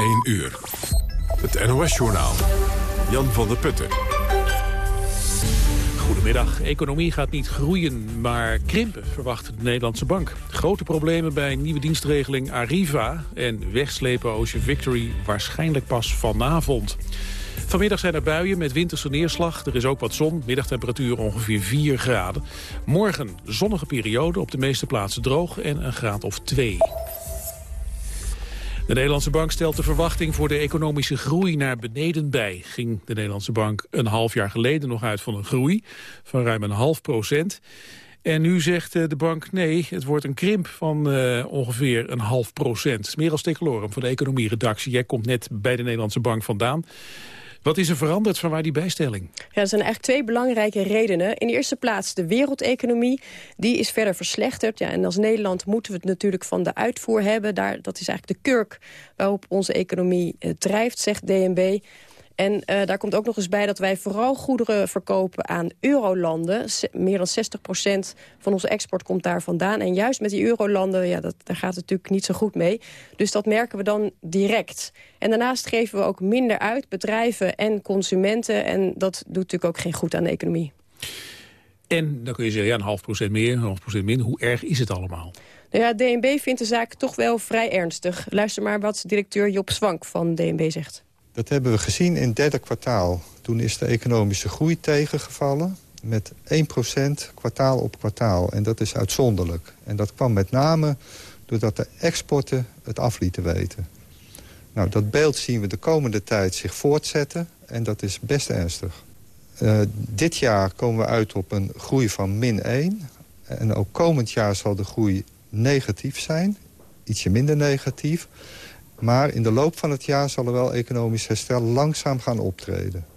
1 uur. Het NOS-journaal. Jan van der Putten. Goedemiddag. Economie gaat niet groeien, maar krimpen, verwacht de Nederlandse bank. Grote problemen bij nieuwe dienstregeling Arriva... en wegslepen Ocean Victory waarschijnlijk pas vanavond. Vanmiddag zijn er buien met winterse neerslag. Er is ook wat zon, middagtemperatuur ongeveer 4 graden. Morgen zonnige periode, op de meeste plaatsen droog en een graad of 2. De Nederlandse bank stelt de verwachting voor de economische groei naar beneden bij. Ging de Nederlandse bank een half jaar geleden nog uit van een groei van ruim een half procent. En nu zegt eh, de bank nee, het wordt een krimp van uh, ongeveer een half procent. Meer als Tekelorum van de economieredactie. Jij komt net bij de Nederlandse bank vandaan. Wat is er veranderd van waar die bijstelling? Ja, er zijn eigenlijk twee belangrijke redenen. In de eerste plaats de wereldeconomie. Die is verder verslechterd. Ja, en als Nederland moeten we het natuurlijk van de uitvoer hebben. Daar, dat is eigenlijk de kurk waarop onze economie eh, drijft, zegt DNB. En uh, daar komt ook nog eens bij dat wij vooral goederen verkopen aan eurolanden. meer dan 60% van onze export komt daar vandaan. En juist met die eurolanden, ja, dat, daar gaat het natuurlijk niet zo goed mee. Dus dat merken we dan direct. En daarnaast geven we ook minder uit, bedrijven en consumenten. En dat doet natuurlijk ook geen goed aan de economie. En dan kun je zeggen, ja, een half procent meer, een half procent minder. Hoe erg is het allemaal? Nou ja, DNB vindt de zaak toch wel vrij ernstig. Luister maar wat directeur Job Swank van DNB zegt. Dat hebben we gezien in het derde kwartaal. Toen is de economische groei tegengevallen met 1% kwartaal op kwartaal. En dat is uitzonderlijk. En dat kwam met name doordat de exporten het af lieten weten. Nou, dat beeld zien we de komende tijd zich voortzetten. En dat is best ernstig. Uh, dit jaar komen we uit op een groei van min 1. En ook komend jaar zal de groei negatief zijn. Ietsje minder negatief. Maar in de loop van het jaar zal er wel economisch herstel langzaam gaan optreden.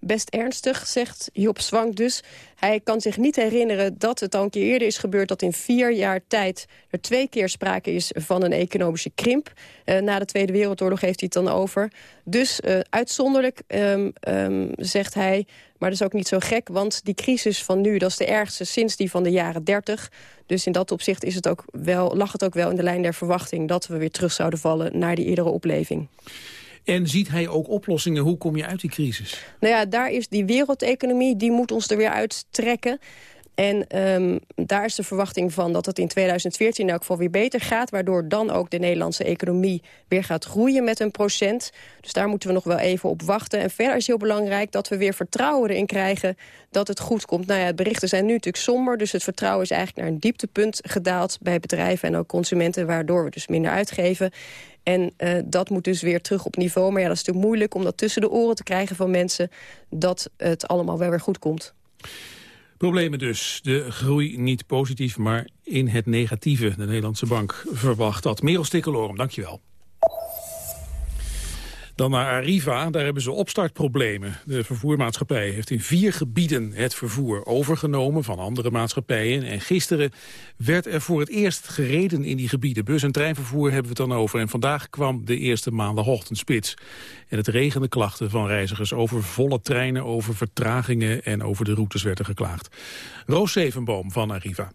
Best ernstig, zegt Job Zwank dus. Hij kan zich niet herinneren dat het al een keer eerder is gebeurd... dat in vier jaar tijd er twee keer sprake is van een economische krimp. Uh, na de Tweede Wereldoorlog heeft hij het dan over. Dus uh, uitzonderlijk, um, um, zegt hij, maar dat is ook niet zo gek... want die crisis van nu, dat is de ergste sinds die van de jaren 30. Dus in dat opzicht is het ook wel, lag het ook wel in de lijn der verwachting... dat we weer terug zouden vallen naar die eerdere opleving. En ziet hij ook oplossingen? Hoe kom je uit die crisis? Nou ja, daar is die wereldeconomie, die moet ons er weer uittrekken. En um, daar is de verwachting van dat het in 2014 in elk geval weer beter gaat... waardoor dan ook de Nederlandse economie weer gaat groeien met een procent. Dus daar moeten we nog wel even op wachten. En verder is heel belangrijk dat we weer vertrouwen erin krijgen dat het goed komt. Nou ja, de berichten zijn nu natuurlijk somber, dus het vertrouwen is eigenlijk naar een dieptepunt gedaald... bij bedrijven en ook consumenten, waardoor we dus minder uitgeven. En uh, dat moet dus weer terug op niveau. Maar ja, dat is natuurlijk moeilijk om dat tussen de oren te krijgen van mensen... dat het allemaal wel weer goed komt. Problemen dus. De groei niet positief, maar in het negatieve. De Nederlandse Bank verwacht dat. Merel Stikkelorum, dankjewel. Dan naar Arriva, daar hebben ze opstartproblemen. De vervoermaatschappij heeft in vier gebieden het vervoer overgenomen van andere maatschappijen. En gisteren werd er voor het eerst gereden in die gebieden. Bus- en treinvervoer hebben we het dan over. En vandaag kwam de eerste maandagochtendspits. En het regende klachten van reizigers over volle treinen, over vertragingen en over de routes werden geklaagd. Roos Zevenboom van Arriva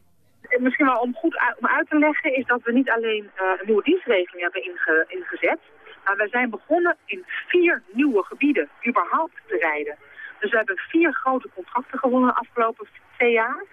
misschien wel om goed uit te leggen, is dat we niet alleen uh, een nieuwe dienstregeling hebben inge ingezet. Maar wij zijn begonnen in vier nieuwe gebieden überhaupt te rijden. Dus we hebben vier grote contracten gewonnen de afgelopen twee jaar.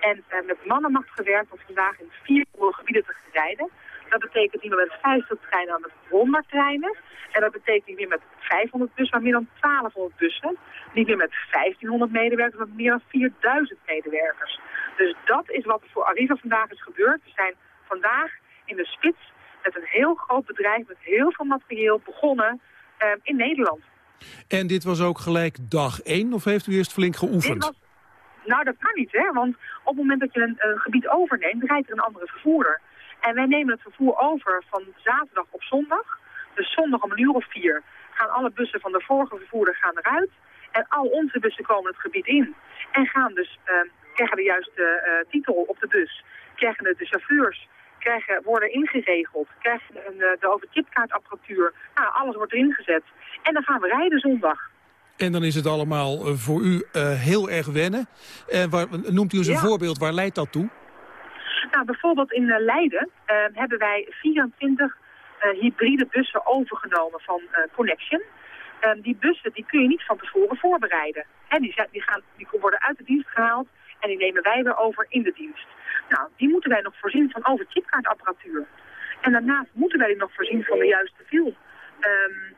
En uh, met mannenmacht gewerkt om vandaag in vier nieuwe gebieden te rijden. Dat betekent niet meer met 50 treinen, maar met 100 treinen. En dat betekent niet meer met 500 bussen, maar meer dan 1200 bussen. Niet meer met 1500 medewerkers, maar meer dan 4000 medewerkers. Dus dat is wat er voor Arriva vandaag is gebeurd. We zijn vandaag in de spits met een heel groot bedrijf met heel veel materieel begonnen uh, in Nederland. En dit was ook gelijk dag één of heeft u eerst flink geoefend? Was, nou, dat kan niet, hè. Want op het moment dat je een, gebied overneemt, rijdt er een andere vervoerder. En wij nemen het vervoer over van zaterdag op zondag. Dus zondag om een uur of vier gaan alle bussen van de vorige vervoerder gaan eruit. En al onze bussen komen het gebied in. En gaan dus, uh, krijgen de juiste uh, titel op de bus. Krijgen de chauffeurs krijgen, worden ingeregeld, krijgen een, eh, de overchipkaartapparatuur. Nou, alles wordt erin gezet. En dan gaan we rijden zondag. En dan is het allemaal eh, voor u uh, heel erg wennen. Uh, waar, noemt u eens een voorbeeld, waar leidt dat toe? Nou, bijvoorbeeld in Leiden hebben wij 24 hybride bussen overgenomen van Connection. Ehm, die bussen die kun je niet van tevoren voorbereiden. Hè, die, die, gaan, die worden uit de dienst gehaald en die nemen wij weer over in de dienst. Nou, die moeten wij nog voorzien van overchipkaartapparatuur. En daarnaast moeten wij nog voorzien van de juiste viel. Um,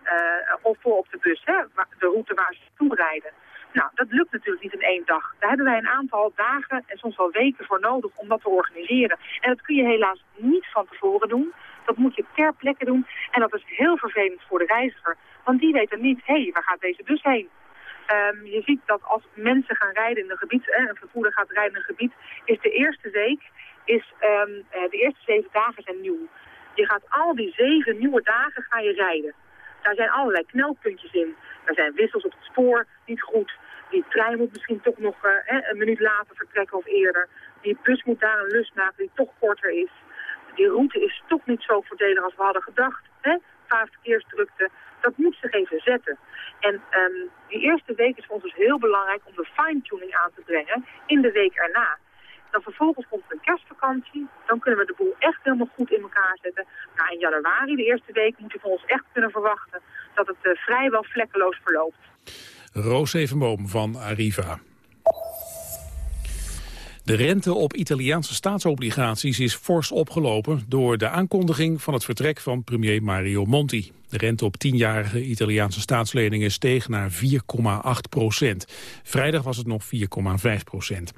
of voor op de bus, hè, de route waar ze toe rijden. Nou, dat lukt natuurlijk niet in één dag. Daar hebben wij een aantal dagen en soms wel weken voor nodig om dat te organiseren. En dat kun je helaas niet van tevoren doen. Dat moet je ter plekke doen. En dat is heel vervelend voor de reiziger. Want die weten niet, hé, hey, waar gaat deze bus heen? Um, je ziet dat als mensen gaan rijden in een gebied, eh, een vervoerder gaat rijden in een gebied, is de eerste week, is, um, de eerste zeven dagen zijn nieuw. Je gaat al die zeven nieuwe dagen ga je rijden. Daar zijn allerlei knelpuntjes in. Er zijn wissels op het spoor niet goed. Die trein moet misschien toch nog uh, een minuut later vertrekken of eerder. Die bus moet daar een lus maken die toch korter is. Die route is toch niet zo voordelig als we hadden gedacht. Hè? Vaak verkeersdrukte dat moet zich even zetten. En um, die eerste week is voor ons dus heel belangrijk om de fine-tuning aan te brengen in de week erna. Dan vervolgens komt een kerstvakantie. Dan kunnen we de boel echt helemaal goed in elkaar zetten. Nou, in januari, de eerste week, moet je van ons echt kunnen verwachten dat het uh, vrijwel vlekkeloos verloopt. Roos Evenboom van Arriva. De rente op Italiaanse staatsobligaties is fors opgelopen door de aankondiging van het vertrek van premier Mario Monti. De rente op tienjarige Italiaanse staatsleningen steeg naar 4,8 procent. Vrijdag was het nog 4,5 procent.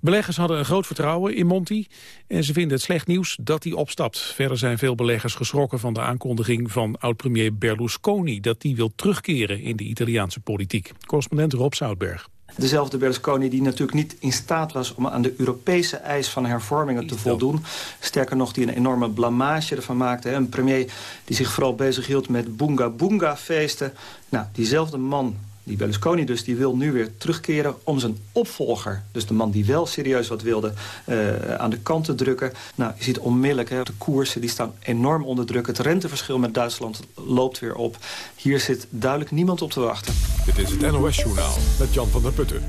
Beleggers hadden een groot vertrouwen in Monti en ze vinden het slecht nieuws dat hij opstapt. Verder zijn veel beleggers geschrokken van de aankondiging van oud-premier Berlusconi dat hij wil terugkeren in de Italiaanse politiek. Correspondent Rob Zoutberg. Dezelfde Berlusconi die natuurlijk niet in staat was om aan de Europese eis van hervormingen te voldoen. Sterker nog, die een enorme blamage ervan maakte. Een premier die zich vooral bezighield met boonga boonga feesten. Nou, diezelfde man die Berlusconi dus, die wil nu weer terugkeren om zijn opvolger... dus de man die wel serieus wat wilde, uh, aan de kant te drukken. Nou, je ziet onmiddellijk, de koersen die staan enorm onder druk. Het renteverschil met Duitsland loopt weer op. Hier zit duidelijk niemand op te wachten. Dit is het NOS Journaal met Jan van der Putten.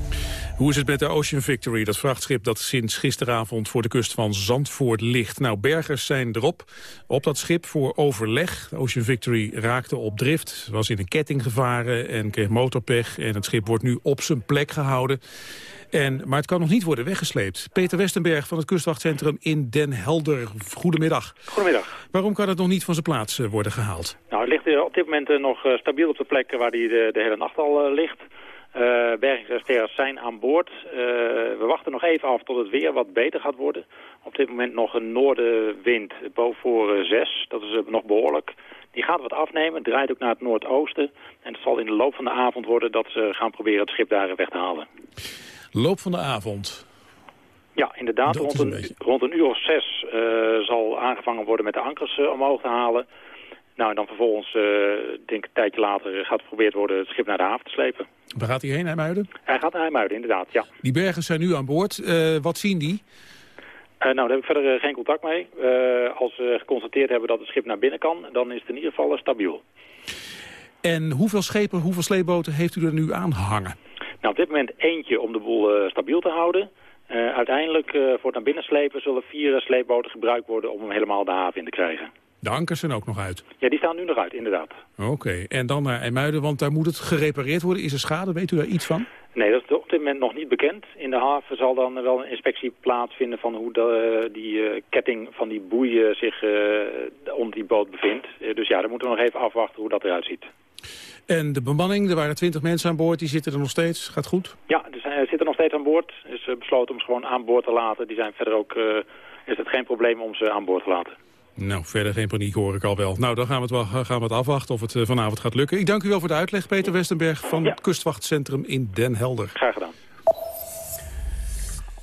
Hoe is het met de Ocean Victory, dat vrachtschip dat sinds gisteravond voor de kust van Zandvoort ligt? Nou, bergers zijn erop, op dat schip voor overleg. De Ocean Victory raakte op drift, was in een ketting gevaren en kreeg motorpech. En het schip wordt nu op zijn plek gehouden. En, maar het kan nog niet worden weggesleept. Peter Westenberg van het kustwachtcentrum in Den Helder. Goedemiddag. Goedemiddag. Waarom kan het nog niet van zijn plaats eh, worden gehaald? Nou, het ligt eh, op dit moment eh, nog stabiel op de plek waar hij de, de hele nacht al ligt. Uh, bergingsexperts zijn aan boord. Uh, we wachten nog even af tot het weer wat beter gaat worden. Op dit moment nog een noordenwind boven voor 6. Dat is nog behoorlijk. Die gaat wat afnemen, draait ook naar het noordoosten. En het zal in de loop van de avond worden dat ze gaan proberen het schip daar weg te halen. Loop van de avond? Ja, inderdaad. Rond een, rond een, uur of zes uh, zal aangevangen worden met de ankers omhoog te halen. Nou, en dan vervolgens, denk een tijdje later, gaat geprobeerd worden het schip naar de haven te slepen. Waar gaat hij heen, IJmuiden? Hij gaat naar IJmuiden, inderdaad, ja. Die bergers zijn nu aan boord. Uh, wat zien die? Uh, nou, daar heb ik verder uh, geen contact mee. als we geconstateerd hebben dat het schip naar binnen kan, dan is het in ieder geval stabiel. En hoeveel schepen, hoeveel sleepboten heeft u er nu aan hangen? Nou, op dit moment eentje om de boel stabiel te houden. uiteindelijk voor het naar binnen slepen zullen vier sleepboten gebruikt worden om hem helemaal de haven in te krijgen. De ankers zijn ook nog uit? Ja, die staan nu nog uit, inderdaad. Oké, en dan naar IJmuiden, want daar moet het gerepareerd worden. Is er schade? Weet u daar iets van? Nee, dat is op dit moment nog niet bekend. In de haven zal dan wel een inspectie plaatsvinden van hoe de, die uh, ketting van die boeien zich uh, onder die boot bevindt. Uh, dus ja, dan moeten we nog even afwachten hoe dat eruit ziet. En de bemanning, er waren twintig mensen aan boord, die zitten er nog steeds. Gaat goed? Ja, er zijn, zitten nog steeds aan boord. Is besloten om ze gewoon aan boord te laten. Die zijn verder ook, is het geen probleem om ze aan boord te laten. Nou, verder geen paniek hoor ik al wel. Nou, dan gaan we het, wel, gaan we het afwachten of het uh, vanavond gaat lukken. Ik dank u wel voor de uitleg, Peter Westenberg van het Kustwachtcentrum in Den Helder. Graag gedaan.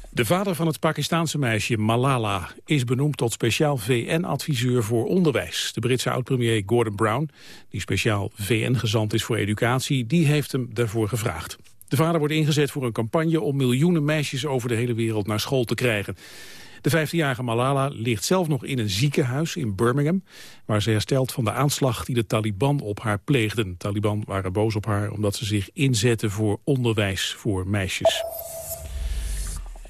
De vader van het Pakistaanse meisje Malala is benoemd tot speciaal VN-adviseur voor onderwijs. De Britse oud-premier Gordon Brown, die speciaal VN-gezant is voor educatie, die heeft hem daarvoor gevraagd. De vader wordt ingezet voor een campagne om miljoenen meisjes over de hele wereld naar school te krijgen. De 15-jarige Malala ligt zelf nog in een ziekenhuis in Birmingham... waar ze herstelt van de aanslag die de Taliban op haar pleegden. De Taliban waren boos op haar omdat ze zich inzetten voor onderwijs voor meisjes.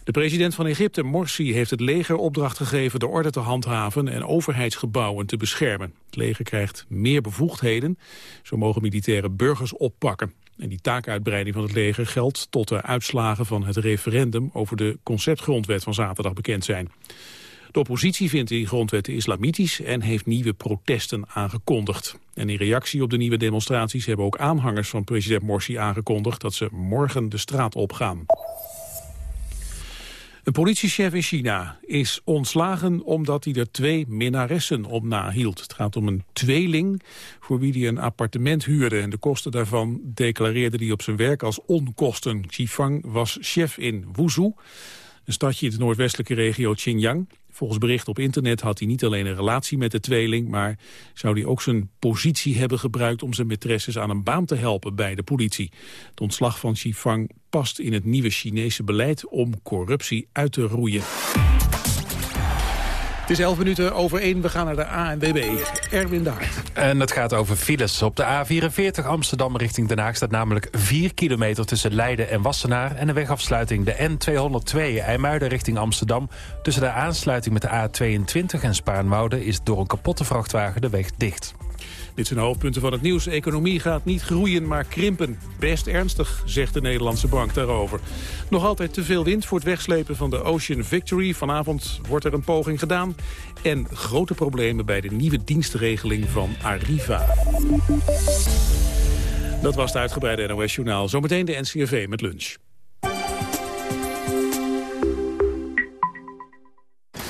De president van Egypte, Morsi, heeft het leger opdracht gegeven de orde te handhaven en overheidsgebouwen te beschermen. Het leger krijgt meer bevoegdheden, zo mogen militairen burgers oppakken. En die taakuitbreiding van het leger geldt tot de uitslagen van het referendum over de conceptgrondwet van zaterdag bekend zijn. De oppositie vindt die grondwet islamitisch en heeft nieuwe protesten aangekondigd. En in reactie op de nieuwe demonstraties hebben ook aanhangers van president Morsi aangekondigd dat ze morgen de straat opgaan. Een politiechef in China is ontslagen omdat hij er twee minnaressen op nahield. Het gaat om een tweeling voor wie hij een appartement huurde. En de kosten daarvan declareerde hij op zijn werk als onkosten. Xifang was chef in Wuzhou, een stadje in de noordwestelijke regio Xinjiang. Volgens bericht op internet had hij niet alleen een relatie met de tweeling... maar zou hij ook zijn positie hebben gebruikt om zijn maîtresses aan een baan te helpen bij de politie. Het ontslag van Xifang past in het nieuwe Chinese beleid om corruptie uit te roeien. Het is 11 minuten over 1. We gaan naar de ANWB. Erwin Daart. En het gaat over files. Op de A44 Amsterdam richting Den Haag staat namelijk 4 kilometer tussen Leiden en Wassenaar. En de wegafsluiting de N202 IJmuiden richting Amsterdam. Tussen de aansluiting met de A22 en Spaarnwoude is door een kapotte vrachtwagen de weg dicht. Dit zijn de hoofdpunten van het nieuws. Economie gaat niet groeien, maar krimpen. Best ernstig, zegt de Nederlandse bank daarover. Nog altijd te veel wind voor het wegslepen van de Ocean Victory. Vanavond wordt er een poging gedaan. En grote problemen bij de nieuwe dienstregeling van Arriva. Dat was het uitgebreide NOS-journaal. Zometeen de NCRV met lunch.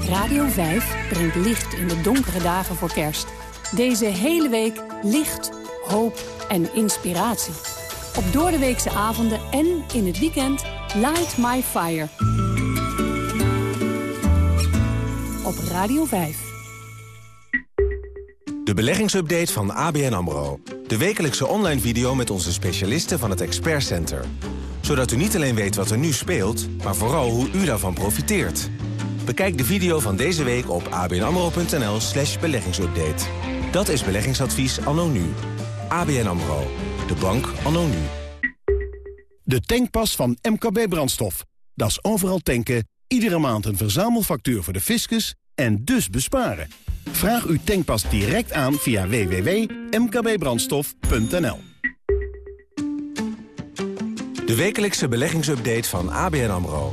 Radio 5 brengt licht in de donkere dagen voor kerst. Deze hele week licht, hoop en inspiratie. Op doordeweekse avonden en in het weekend Light My Fire. Op Radio 5. De beleggingsupdate van ABN AMRO. De wekelijkse online video met onze specialisten van het Expert Center. Zodat u niet alleen weet wat er nu speelt, maar vooral hoe u daarvan profiteert. Bekijk de video van deze week op abnamro.nl slash beleggingsupdate. Dat is beleggingsadvies anno nu. ABN AMRO. De bank anno nu. De tankpas van MKB Brandstof. Dat is overal tanken, iedere maand een verzamelfactuur voor de fiscus en dus besparen. Vraag uw tankpas direct aan via www.mkbbrandstof.nl. De wekelijkse beleggingsupdate van ABN AMRO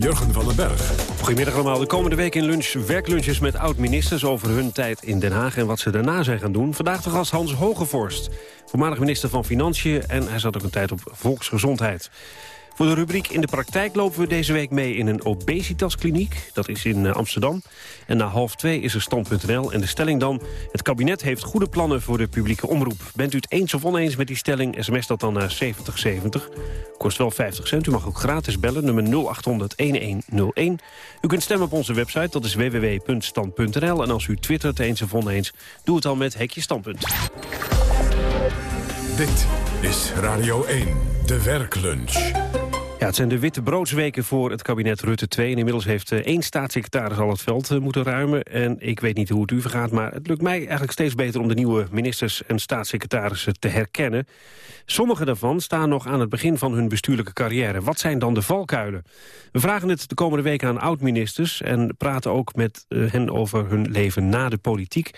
Jurgen van den Berg. Goedemiddag allemaal. De komende week in lunch werklunches met oud-ministers... over hun tijd in Den Haag en wat ze daarna zijn gaan doen. Vandaag de gast Hans Hogevorst, voormalig minister van Financiën... en hij zat ook een tijd op volksgezondheid. Voor de rubriek In de praktijk lopen we deze week mee in een obesitaskliniek. Dat is in eh, Amsterdam. En na half twee is er stand.nl. En de stelling dan, het kabinet heeft goede plannen voor de publieke omroep. Bent u het eens of oneens met die stelling, sms dat dan naar 7070. Kost wel 50 cent. U mag ook gratis bellen, nummer 0800-1101. U kunt stemmen op onze website, dat is www.stand.nl. En als u twittert eens of oneens, doe het dan met Hekje Standpunt. Dit is Radio 1, de werklunch. Ja, het zijn de witte broodsweken voor het kabinet Rutte 2. En inmiddels heeft eh, één staatssecretaris al het veld eh, moeten ruimen. En ik weet niet hoe het u vergaat, maar het lukt mij eigenlijk steeds beter... om de nieuwe ministers en staatssecretarissen te herkennen. Sommige daarvan staan nog aan het begin van hun bestuurlijke carrière. Wat zijn dan de valkuilen? We vragen het de komende weken aan oud-ministers... en praten ook met eh, hen over hun leven na de politiek.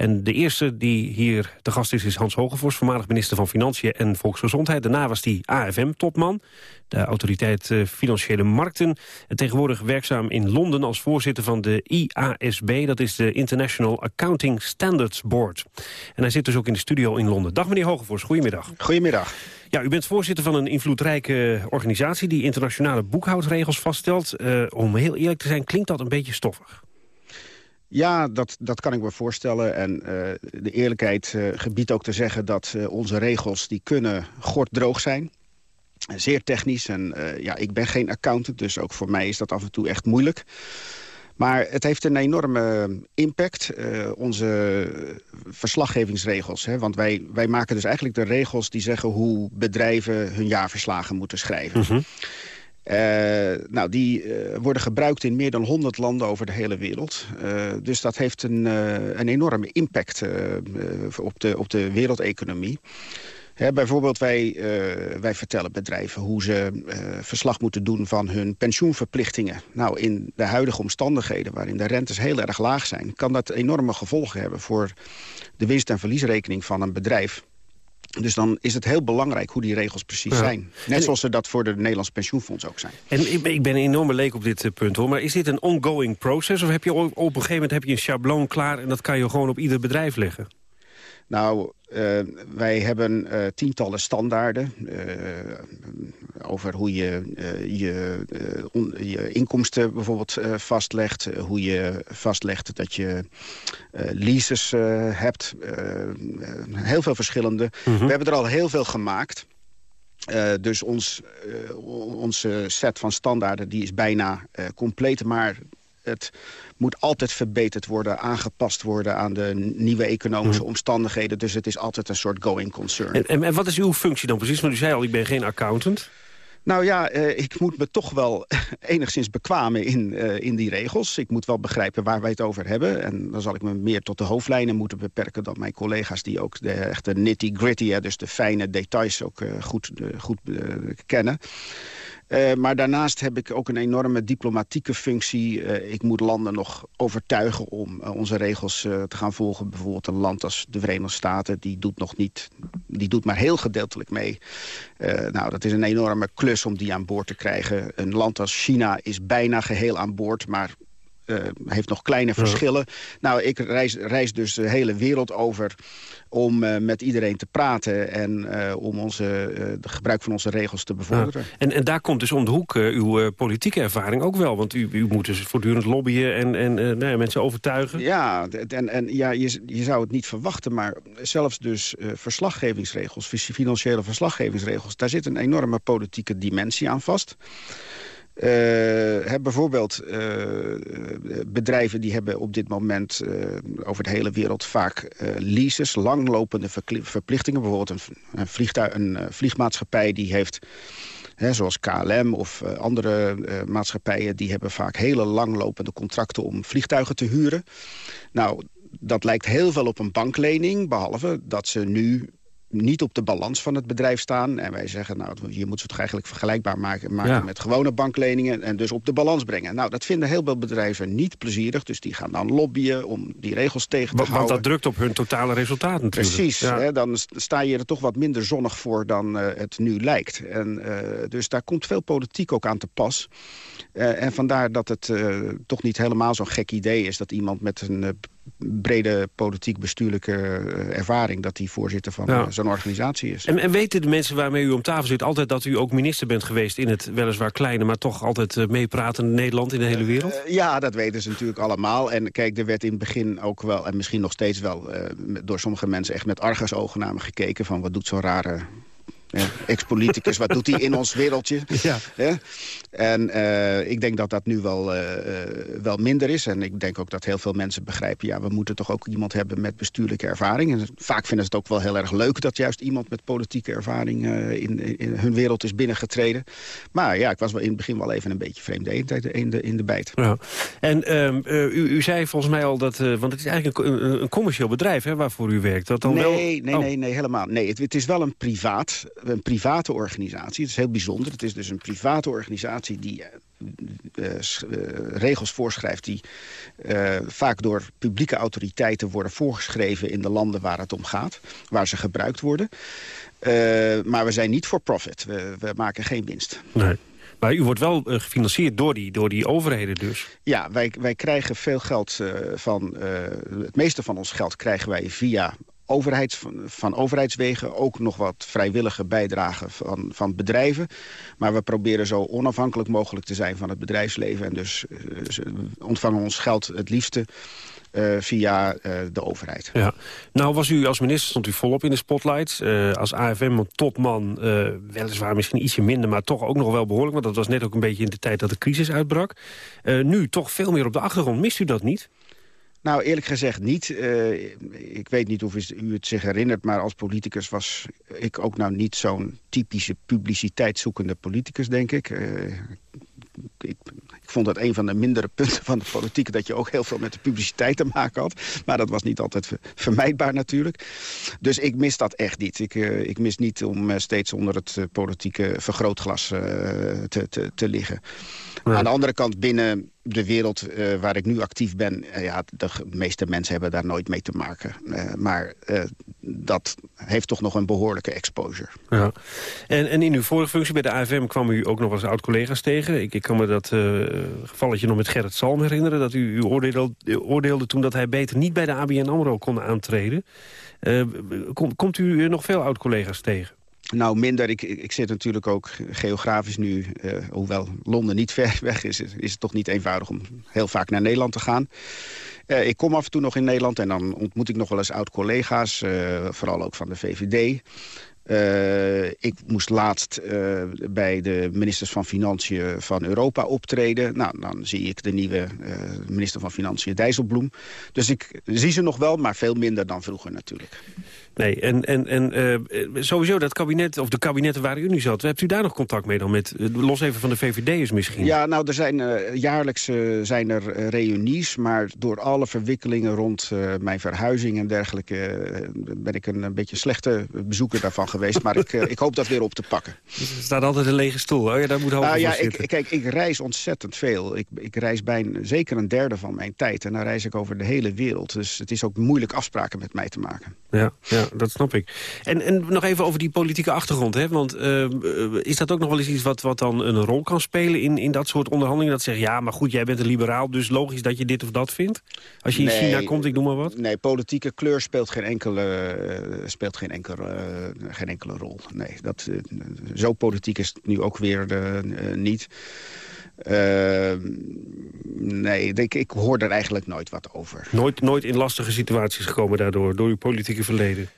En de eerste die hier te gast is, is Hans Hogevors... voormalig minister van Financiën en Volksgezondheid. Daarna was hij AFM-topman, de Autoriteit eh, Financiële Markten... en tegenwoordig werkzaam in Londen als voorzitter van de IASB... dat is de International Accounting Standards Board. En hij zit dus ook in de studio in Londen. Dag meneer Hogevors, goedemiddag. Goedemiddag. Ja, u bent voorzitter van een invloedrijke organisatie... die internationale boekhoudregels vaststelt. Uh, om heel eerlijk te zijn, klinkt dat een beetje stoffig. Ja, dat, dat kan ik me voorstellen. En uh, de eerlijkheid uh, gebiedt ook te zeggen dat uh, onze regels... die kunnen gorddroog zijn. Zeer technisch. En ja, ik ben geen accountant, dus ook voor mij is dat af en toe echt moeilijk. Maar het heeft een enorme impact, onze verslaggevingsregels. Hè? Want wij, wij maken dus eigenlijk de regels die zeggen... hoe bedrijven hun jaarverslagen moeten schrijven. Uh, nou, die uh, worden gebruikt in meer dan 100 landen over de hele wereld. Uh, dus dat heeft een, een enorme impact op, de, op de wereldeconomie. Bijvoorbeeld, wij, wij vertellen bedrijven hoe ze verslag moeten doen van hun pensioenverplichtingen. Nou, in de huidige omstandigheden, waarin de rentes heel erg laag zijn... kan dat enorme gevolgen hebben voor de winst- en verliesrekening van een bedrijf. Dus dan is het heel belangrijk hoe die regels precies zijn. Net zoals ze dat voor de Nederlandse pensioenfonds ook zijn. En ik, ik ben een enorme leek op dit uh, punt hoor. Maar is dit een ongoing process? Of heb je op, op een gegeven moment heb je een schabloon klaar... en dat kan je gewoon op ieder bedrijf leggen? Nou, uh, wij hebben uh, tientallen standaarden uh, over hoe je je, on, je, inkomsten bijvoorbeeld vastlegt. hoe je vastlegt dat je leases hebt. heel veel verschillende. Mm -hmm. We hebben er al heel veel gemaakt. dus ons, onze set van standaarden die is bijna compleet. Maar het moet altijd verbeterd worden, aangepast worden... aan de nieuwe economische mhm. omstandigheden. Dus het is altijd een soort going concern. En, en, en, wat is uw functie dan precies? Want u zei al, ik ben geen accountant. Nou ja, uh, ik moet me toch wel enigszins bekwamen in, uh, in die regels. Ik moet wel begrijpen waar wij het over hebben. En dan zal ik me meer tot de hoofdlijnen moeten beperken... dan mijn collega's die ook de echte nitty-gritty... dus de fijne details ook uh, goed, goed kennen. Uh, maar daarnaast heb ik ook een enorme diplomatieke functie. Uh, ik moet landen nog overtuigen om uh, onze regels te gaan volgen. Bijvoorbeeld een land als de Verenigde Staten, die doet nog niet, die doet maar heel gedeeltelijk mee. nou, dat is een enorme klus om die aan boord te krijgen. Een land als China is bijna geheel aan boord, maar heeft nog kleine verschillen. Nou, ik reis, reis dus de hele wereld over om uh, met iedereen te praten... en uh, om onze, de gebruik van onze regels te bevorderen. Ja. En, en daar komt dus om de hoek uw politieke ervaring ook wel. Want u, u moet dus voortdurend lobbyen en, en nou ja, mensen overtuigen. Ja, en, en ja, je, je zou het niet verwachten... maar zelfs dus verslaggevingsregels, financiële verslaggevingsregels... daar zit een enorme politieke dimensie aan vast... Uh, bijvoorbeeld uh, bedrijven die hebben op dit moment uh, over de hele wereld vaak leases, langlopende verplichtingen. Bijvoorbeeld een, vliegtuig, een vliegmaatschappij die heeft, zoals KLM of andere maatschappijen, die hebben vaak hele langlopende contracten om vliegtuigen te huren. Nou, dat lijkt heel veel op een banklening, behalve dat ze nu niet op de balans van het bedrijf staan. En wij zeggen, nou, je moet ze toch eigenlijk vergelijkbaar maken, maken ja. met gewone bankleningen... en dus op de balans brengen. Nou, dat vinden heel veel bedrijven niet plezierig. Dus die gaan dan lobbyen om die regels tegen te want, houden. Want dat drukt op hun totale resultaat natuurlijk. Precies, ja. hè, dan sta je er toch wat minder zonnig voor dan uh, het nu lijkt. En, uh, dus daar komt veel politiek ook aan te pas. Uh, en vandaar dat het toch niet helemaal zo'n gek idee is... dat iemand met een brede politiek-bestuurlijke ervaring... dat die voorzitter van ja. zo'n organisatie is. En, en, weten de mensen waarmee u om tafel zit altijd dat u ook minister bent geweest... in het weliswaar kleine, maar toch altijd uh, meepratende Nederland in de hele wereld? Uh, ja, dat weten ze natuurlijk allemaal. En kijk, er werd in het begin ook wel, en misschien nog steeds wel... Uh, door sommige mensen echt met argusogen naar me gekeken... van wat doet zo'n rare Ex-politicus, wat doet hij in ons wereldje? Ja. En uh, ik denk dat dat nu wel, uh, wel minder is. En ik denk ook dat heel veel mensen begrijpen... ja, we moeten toch ook iemand hebben met bestuurlijke ervaring. En vaak vinden ze het ook wel heel erg leuk... dat juist iemand met politieke ervaring in, in, hun wereld is binnengetreden. Maar ja, ik was wel in het begin wel even een beetje vreemd in de, in de bijt. Ja. En um, u, u zei volgens mij al dat... want het is eigenlijk een, een commercieel bedrijf hè, waarvoor u werkt. Dat dan nee, wel... nee, nee, nee, helemaal. Nee, het, het is wel een, privaat, een private organisatie. Het is heel bijzonder. Het is dus een private organisatie die uh, uh, regels voorschrijft... die uh, vaak door publieke autoriteiten worden voorgeschreven... in de landen waar het om gaat, waar ze gebruikt worden. maar we zijn niet voor profit. We, we maken geen winst. Nee. Maar u wordt wel gefinancierd door die, door die overheden dus? Ja, wij, wij krijgen veel geld van... het meeste van ons geld krijgen wij via overheids, van overheidswegen ook nog wat vrijwillige bijdragen van, van bedrijven. Maar we proberen zo onafhankelijk mogelijk te zijn van het bedrijfsleven. En dus uh, ontvangen ons geld het liefste uh, via uh, de overheid. Ja. Nou was u als minister stond u volop in de spotlight. Als AFM-topman weliswaar misschien ietsje minder... maar toch ook nog wel behoorlijk. Want dat was net ook een beetje in de tijd dat de crisis uitbrak. nu toch veel meer op de achtergrond. Mist u dat niet? Nou, eerlijk gezegd niet. Uh, ik weet niet of u het zich herinnert... maar als politicus was ik ook nou niet zo'n typische publiciteitszoekende politicus, denk ik. Uh, ik, ik vond dat een van de mindere punten van de politiek... dat je ook heel veel met de publiciteit te maken had. Maar dat was niet altijd vermijdbaar natuurlijk. Dus ik mis dat echt niet. Ik, uh, ik mis niet om steeds onder het politieke vergrootglas te, te, te liggen. Aan de andere kant, binnen de wereld uh, waar ik nu actief ben... Uh, ja, de meeste mensen hebben daar nooit mee te maken. Uh, maar dat heeft toch nog een behoorlijke exposure. Ja. En, en in uw vorige functie bij de AFM kwam u ook nog als oud-collega's tegen. Ik, ik, kan me dat gevalletje nog met Gerrit Salm herinneren... dat u, u oordeelde, toen dat hij beter niet bij de ABN AMRO kon aantreden. Kom, komt u nog veel oud-collega's tegen? Nou, minder. Ik, ik, zit natuurlijk ook geografisch nu, uh, hoewel Londen niet ver weg is... is het toch niet eenvoudig om heel vaak naar Nederland te gaan. Uh, ik kom af en toe nog in Nederland en dan ontmoet ik nog wel eens oud-collega's... Vooral ook van de VVD. Uh, ik moest laatst uh, bij de ministers van Financiën van Europa optreden. Nou, dan zie ik de nieuwe uh, minister van Financiën Dijsselbloem. Dus ik zie ze nog wel, maar veel minder dan vroeger natuurlijk. Nee, en, en, en sowieso dat kabinet, of de kabinetten waar u nu zat... hebt u daar nog contact mee dan met, los even van de VVD'ers misschien? Ja, nou, er zijn jaarlijks zijn er reunies... maar door alle verwikkelingen rond mijn verhuizing en dergelijke... ben ik een, een beetje slechte bezoeker daarvan geweest. Maar ik, ik hoop dat weer op te pakken. Er staat altijd een lege stoel. Oh ja, daar moet hoog uh, ja, ik, Kijk, ik reis ontzettend veel. Ik, ik reis bijna zeker een derde van mijn tijd. En dan reis ik over de hele wereld. Dus het is ook moeilijk afspraken met mij te maken. Ja, ja dat snap ik. En, en nog even over die politieke achtergrond. Hè? Want uh, is dat ook nog wel eens iets wat, wat dan een rol kan spelen in, in dat soort onderhandelingen? Dat zeggen, ja, maar goed, jij bent een liberaal, dus logisch dat je dit of dat vindt? Als je in China komt, ik noem maar wat. Nee, politieke kleur speelt geen enkele, uh, speelt geen enkele, geen enkele rol. Nee, dat, zo politiek is het nu ook weer niet. Uh, nee, ik, ik hoor er eigenlijk nooit wat over. Nooit, nooit in lastige situaties gekomen daardoor, door uw politieke verleden?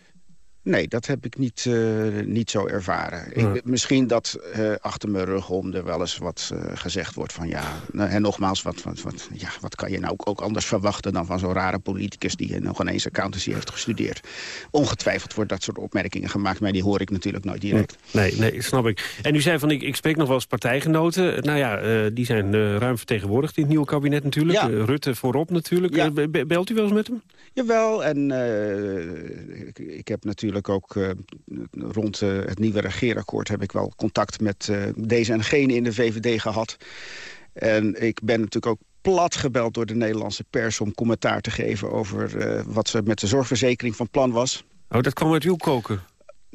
Nee, dat heb ik niet, uh, niet zo ervaren. Ja. Ik, misschien dat uh, achter mijn rug om er wel eens wat uh, gezegd wordt van... ja, nou, en nogmaals, wat, wat, wat, ja, wat kan je nou ook anders verwachten... dan van zo'n rare politicus die nog ineens accountancy heeft gestudeerd. Ongetwijfeld wordt dat soort opmerkingen gemaakt... maar die hoor ik natuurlijk nooit direct. Nee, nee, snap ik. En u zei van, ik, ik spreek nog wel eens partijgenoten. Nou ja, die zijn ruim vertegenwoordigd in het nieuwe kabinet natuurlijk. Ja. Rutte voorop natuurlijk. Ja. belt u wel eens met hem? Jawel, en ik, ik heb natuurlijk ook uh, rond uh, het nieuwe regeerakkoord... heb ik wel contact met uh, deze en gene in de VVD gehad. En ik ben natuurlijk ook plat gebeld door de Nederlandse pers... om commentaar te geven over wat ze met de zorgverzekering van plan was. Oh, dat kwam uit uw koken?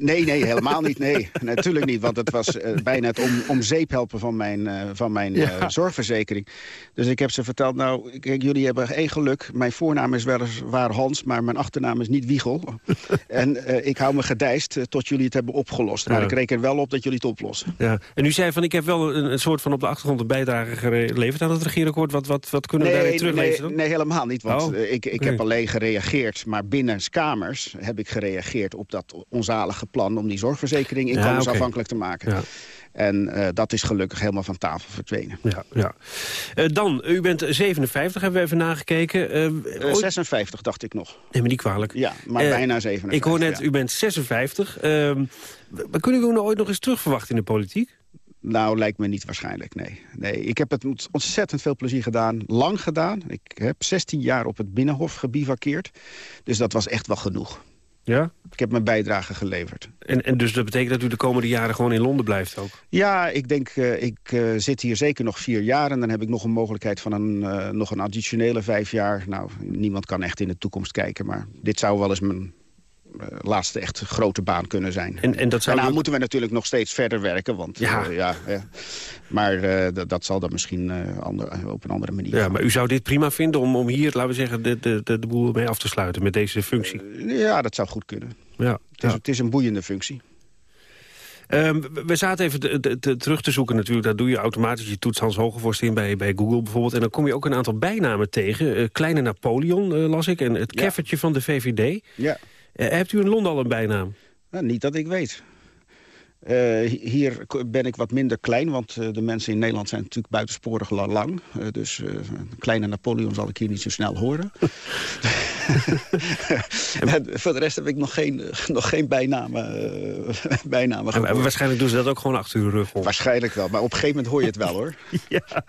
Nee, nee, helemaal niet. Nee, natuurlijk niet. Want het was uh, bijna het om, om zeep helpen van mijn, uh, van mijn ja. uh, zorgverzekering. Dus ik heb ze verteld, nou, kijk, jullie hebben één geluk. Mijn voornaam is weliswaar Hans, maar mijn achternaam is niet Wiegel. en ik hou me gedijst tot jullie het hebben opgelost. Maar ja. ik reken wel op dat jullie het oplossen. Ja. En u zei van, ik heb wel een, een soort van op de achtergrond een bijdrage geleverd aan het regeerakkoord. Wat, wat, wat kunnen nee, we daarin teruglezen nee, nee, helemaal niet. Want oh. ik, ik nee. heb alleen gereageerd. Maar binnen kamers heb ik gereageerd op dat onzalige plan om die zorgverzekering inkomensafhankelijk ja, te maken. Ja. En uh, dat is gelukkig helemaal van tafel verdwenen. Ja, ja. Uh, dan, u bent 57, hebben we even nagekeken. Uh, 56 dacht ik nog. Neem me niet kwalijk. Ja, maar bijna 57. Ik hoor net, ja. u bent 56. Ehm, kunnen we u nou ooit nog eens terugverwachten in de politiek? Nou, lijkt me niet waarschijnlijk, nee. nee. Ik heb het met ontzettend veel plezier gedaan. Lang gedaan. Ik heb 16 jaar op het Binnenhof gebivakkeerd. Dus dat was echt wel genoeg. Ja? Ik heb mijn bijdrage geleverd. En, en dus dat betekent dat u de komende jaren gewoon in Londen blijft ook? Ja, ik denk, uh, ik uh, zit hier zeker nog vier jaar... en dan heb ik nog een mogelijkheid van een, uh, nog een additionele vijf jaar. Nou, niemand kan echt in de toekomst kijken... maar dit zou wel eens mijn laatste echt grote baan kunnen zijn. En, en dat zou Daarna moeten we natuurlijk nog steeds verder werken. Want, ja. ja, ja. Maar dat zal dan misschien ander, op een andere manier Ja, maar u zou dit prima vinden om, om hier, laten we zeggen, de, de, de, de boel mee af te sluiten met deze functie? ja, dat zou goed kunnen. Ja, het, is, het is een boeiende functie. Um, we zaten even te, te, te, terug te zoeken natuurlijk. Dat doe je automatisch. Je toetst Hans Hogevorst in bij, bij Google bijvoorbeeld. En dan kom je ook een aantal bijnamen tegen. Uh, Kleine Napoleon uh, las ik. En het ja. keffertje van de VVD. Ja. Uh, hebt u in Londen al een bijnaam? Nou, niet dat ik weet. Uh, hier ben ik wat minder klein, want uh, de mensen in Nederland zijn natuurlijk buitensporig lang. Uh, dus een kleine Napoleon zal ik hier niet zo snel horen. voor de rest heb ik nog geen, nog geen bijnamen, bijnamen en, en waarschijnlijk doen ze dat ook gewoon achter uw rug. Waarschijnlijk wel, maar op een gegeven moment hoor je het wel hoor. ja.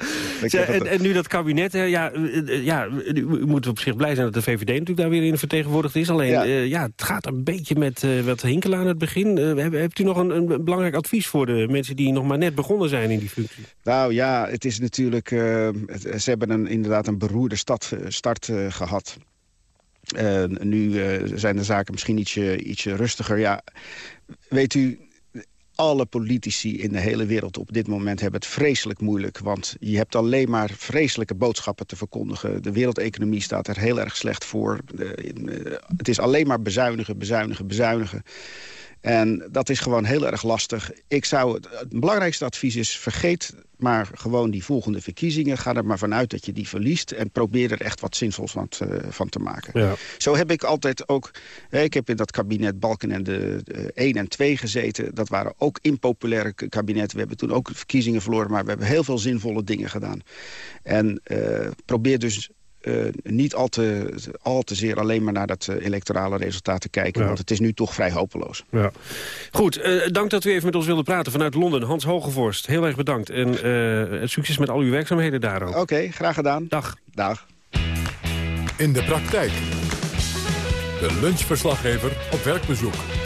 en, en, nu dat kabinet, ja, ja, u moet op zich blij zijn dat de VVD natuurlijk daar weer in vertegenwoordigd is. Alleen, ja, ja het gaat een beetje met wat hinkelen aan het begin. hebt u nog een, een belangrijk advies voor de mensen die nog maar net begonnen zijn in die functie? Nou ja, het is natuurlijk... Het, ze hebben een, inderdaad een beroerde stad, start uh, gehad. Nu zijn de zaken misschien ietsje, ietsje rustiger. Ja, weet u, alle politici in de hele wereld op dit moment hebben het vreselijk moeilijk. Want je hebt alleen maar vreselijke boodschappen te verkondigen. De wereldeconomie staat er heel erg slecht voor. het is alleen maar bezuinigen, bezuinigen, bezuinigen. En dat is gewoon heel erg lastig. Ik zou het, belangrijkste advies is, vergeet maar gewoon die volgende verkiezingen. Ga er maar vanuit dat je die verliest. En probeer er echt wat zinvols van te, van te maken. Ja. Zo heb ik altijd ook... Ik heb in dat kabinet Balken en de, de 1 en 2 gezeten. Dat waren ook impopulaire kabinetten. We hebben toen ook verkiezingen verloren. Maar we hebben heel veel zinvolle dingen gedaan. En uh, probeer dus uh, niet al te, al te zeer alleen maar naar dat uh, electorale resultaat te kijken. Ja. Want het is nu toch vrij hopeloos. Ja. Goed, uh, dank dat u even met ons wilde praten vanuit Londen. Hans Hogevorst, heel erg bedankt. En succes met al uw werkzaamheden daar ook. Oké, okay, graag gedaan. Dag. Dag. In de praktijk. De lunchverslaggever op werkbezoek.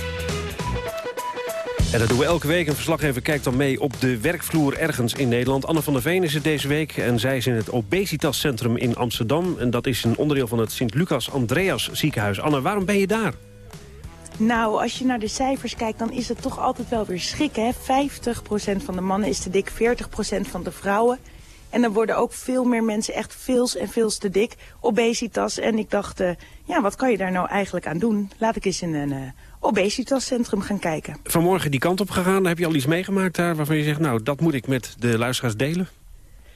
En dat doen we elke week. Een verslaggever kijkt dan mee op de werkvloer ergens in Nederland. Anne van der Veen is het deze week en zij is in het Obesitascentrum in Amsterdam. En dat is een onderdeel van het Sint-Lucas Andreas ziekenhuis. Anne, waarom ben je daar? Nou, als je naar de cijfers kijkt, dan is het toch altijd wel weer schrikken. 50% van de mannen is te dik, 40% van de vrouwen. En dan worden ook veel meer mensen echt veels en veels te dik. Obesitas. En ik dacht, uh, ja, wat kan je daar nou eigenlijk aan doen? Laat ik eens in een... Uh, obesitascentrum gaan kijken. Vanmorgen die kant op gegaan, heb je al iets meegemaakt daar waarvan je zegt, nou, dat moet ik met de luisteraars delen?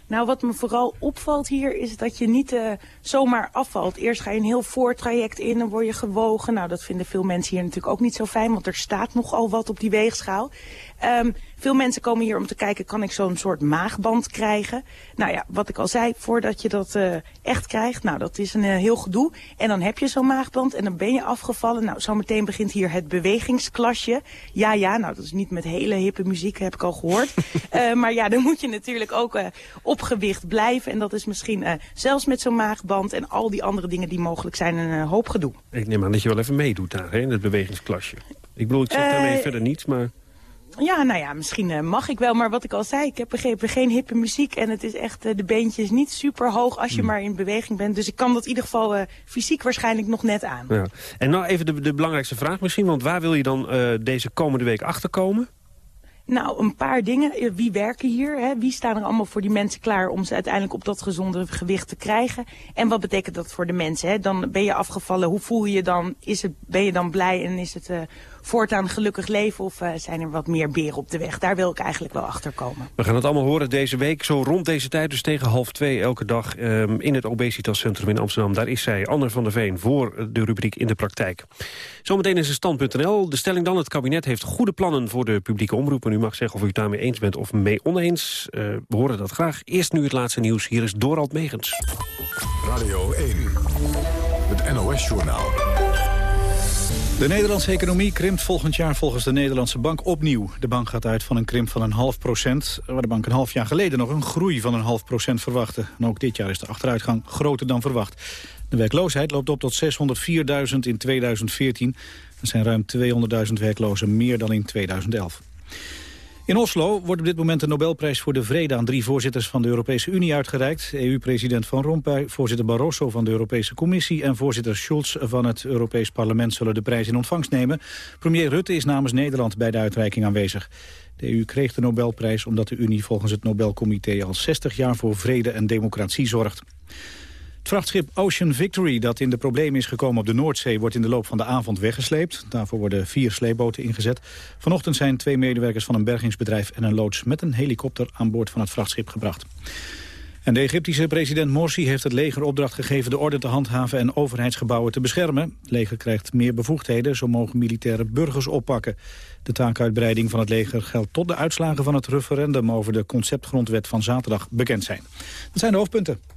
Nou, wat me vooral opvalt hier is dat je niet uh, zomaar afvalt. Eerst ga je een heel voortraject in en word je gewogen. Nou, dat vinden veel mensen hier natuurlijk ook niet zo fijn, want er staat nogal wat op die weegschaal. Um, veel mensen komen hier om te kijken, kan ik zo'n soort maagband krijgen? Nou ja, wat ik al zei, voordat je dat uh, echt krijgt, nou dat is een uh, heel gedoe. En dan heb je zo'n maagband en dan ben je afgevallen. Nou, zometeen begint hier het bewegingsklasje. Ja, ja, nou dat is niet met hele hippe muziek, heb ik al gehoord. uh, maar ja, dan moet je natuurlijk ook op gewicht blijven. En dat is misschien zelfs met zo'n maagband en al die andere dingen die mogelijk zijn een hoop gedoe. Ik neem aan dat je wel even meedoet daar, hè, in het bewegingsklasje. Ik bedoel, ik zeg daarmee verder niets, maar... Ja, nou ja, misschien uh, mag ik wel, maar wat ik al zei, ik heb begrepen geen hippe muziek en het is echt, uh, de beentjes niet super hoog als je mm. maar in beweging bent. Dus ik kan dat in ieder geval uh, fysiek waarschijnlijk nog net aan. Ja. En nou even de, de belangrijkste vraag misschien, want waar wil je dan deze komende week achterkomen? Nou, een paar dingen. Wie werken hier? Hè? Wie staan er allemaal voor die mensen klaar om ze uiteindelijk op dat gezonde gewicht te krijgen? En wat betekent dat voor de mensen? Hè? Dan ben je afgevallen. Hoe voel je je dan? Is het, ben je dan blij en is het uh, voortaan gelukkig leven of zijn er wat meer beren op de weg? Daar wil ik eigenlijk wel achter komen. We gaan het allemaal horen deze week, zo rond deze tijd, dus tegen half twee elke dag ehm, in het Obesitascentrum in Amsterdam. Daar is zij, Anne van der Veen, voor de rubriek In de Praktijk. Zometeen is het stand.nl. De stelling dan, het kabinet heeft goede plannen voor de publieke omroep. En u mag zeggen of u het daarmee eens bent of mee oneens. Uh, we horen dat graag. Eerst nu het laatste nieuws. Hier is Dorald Megens. Radio 1, het NOS-journaal. De Nederlandse economie krimpt volgend jaar volgens de Nederlandse Bank opnieuw. De bank gaat uit van een krimp van een half procent... waar de bank een half jaar geleden nog een groei van een half procent verwachtte. En ook dit jaar is de achteruitgang groter dan verwacht. De werkloosheid loopt op tot 604.000 in 2014. Er zijn ruim 200.000 werklozen meer dan in 2011. In Oslo wordt op dit moment de Nobelprijs voor de Vrede aan drie voorzitters van de Europese Unie uitgereikt. EU-president Van Rompuy, voorzitter Barroso van de Europese Commissie en voorzitter Schulz van het Europees Parlement zullen de prijs in ontvangst nemen. Premier Rutte is namens Nederland bij de uitreiking aanwezig. De EU kreeg de Nobelprijs omdat de Unie volgens het Nobelcomité al 60 jaar voor vrede en democratie zorgt. Het vrachtschip Ocean Victory, dat in de problemen is gekomen op de Noordzee... wordt in de loop van de avond weggesleept. Daarvoor worden vier sleepboten ingezet. Vanochtend zijn twee medewerkers van een bergingsbedrijf... en een loods met een helikopter aan boord van het vrachtschip gebracht. En de Egyptische president Morsi heeft het leger opdracht gegeven... de orde te handhaven en overheidsgebouwen te beschermen. Het leger krijgt meer bevoegdheden, zo mogen militaire burgers oppakken. De taakuitbreiding van het leger geldt tot de uitslagen van het referendum... over de conceptgrondwet van zaterdag bekend zijn. Dat zijn de hoofdpunten.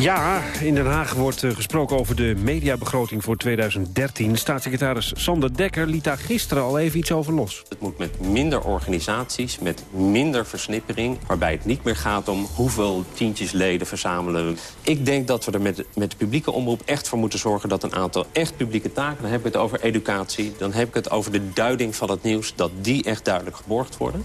Ja, in Den Haag wordt uh, gesproken over de mediabegroting voor 2013. Staatssecretaris Sander Dekker liet daar gisteren al even iets over los. Het moet met minder organisaties, met minder versnippering... waarbij het niet meer gaat om hoeveel tientjes leden verzamelen. Ik denk dat we er met, met de publieke omroep echt voor moeten zorgen... dat een aantal echt publieke taken, dan heb ik het over educatie... dan heb ik het over de duiding van het nieuws... dat die echt duidelijk geborgd worden.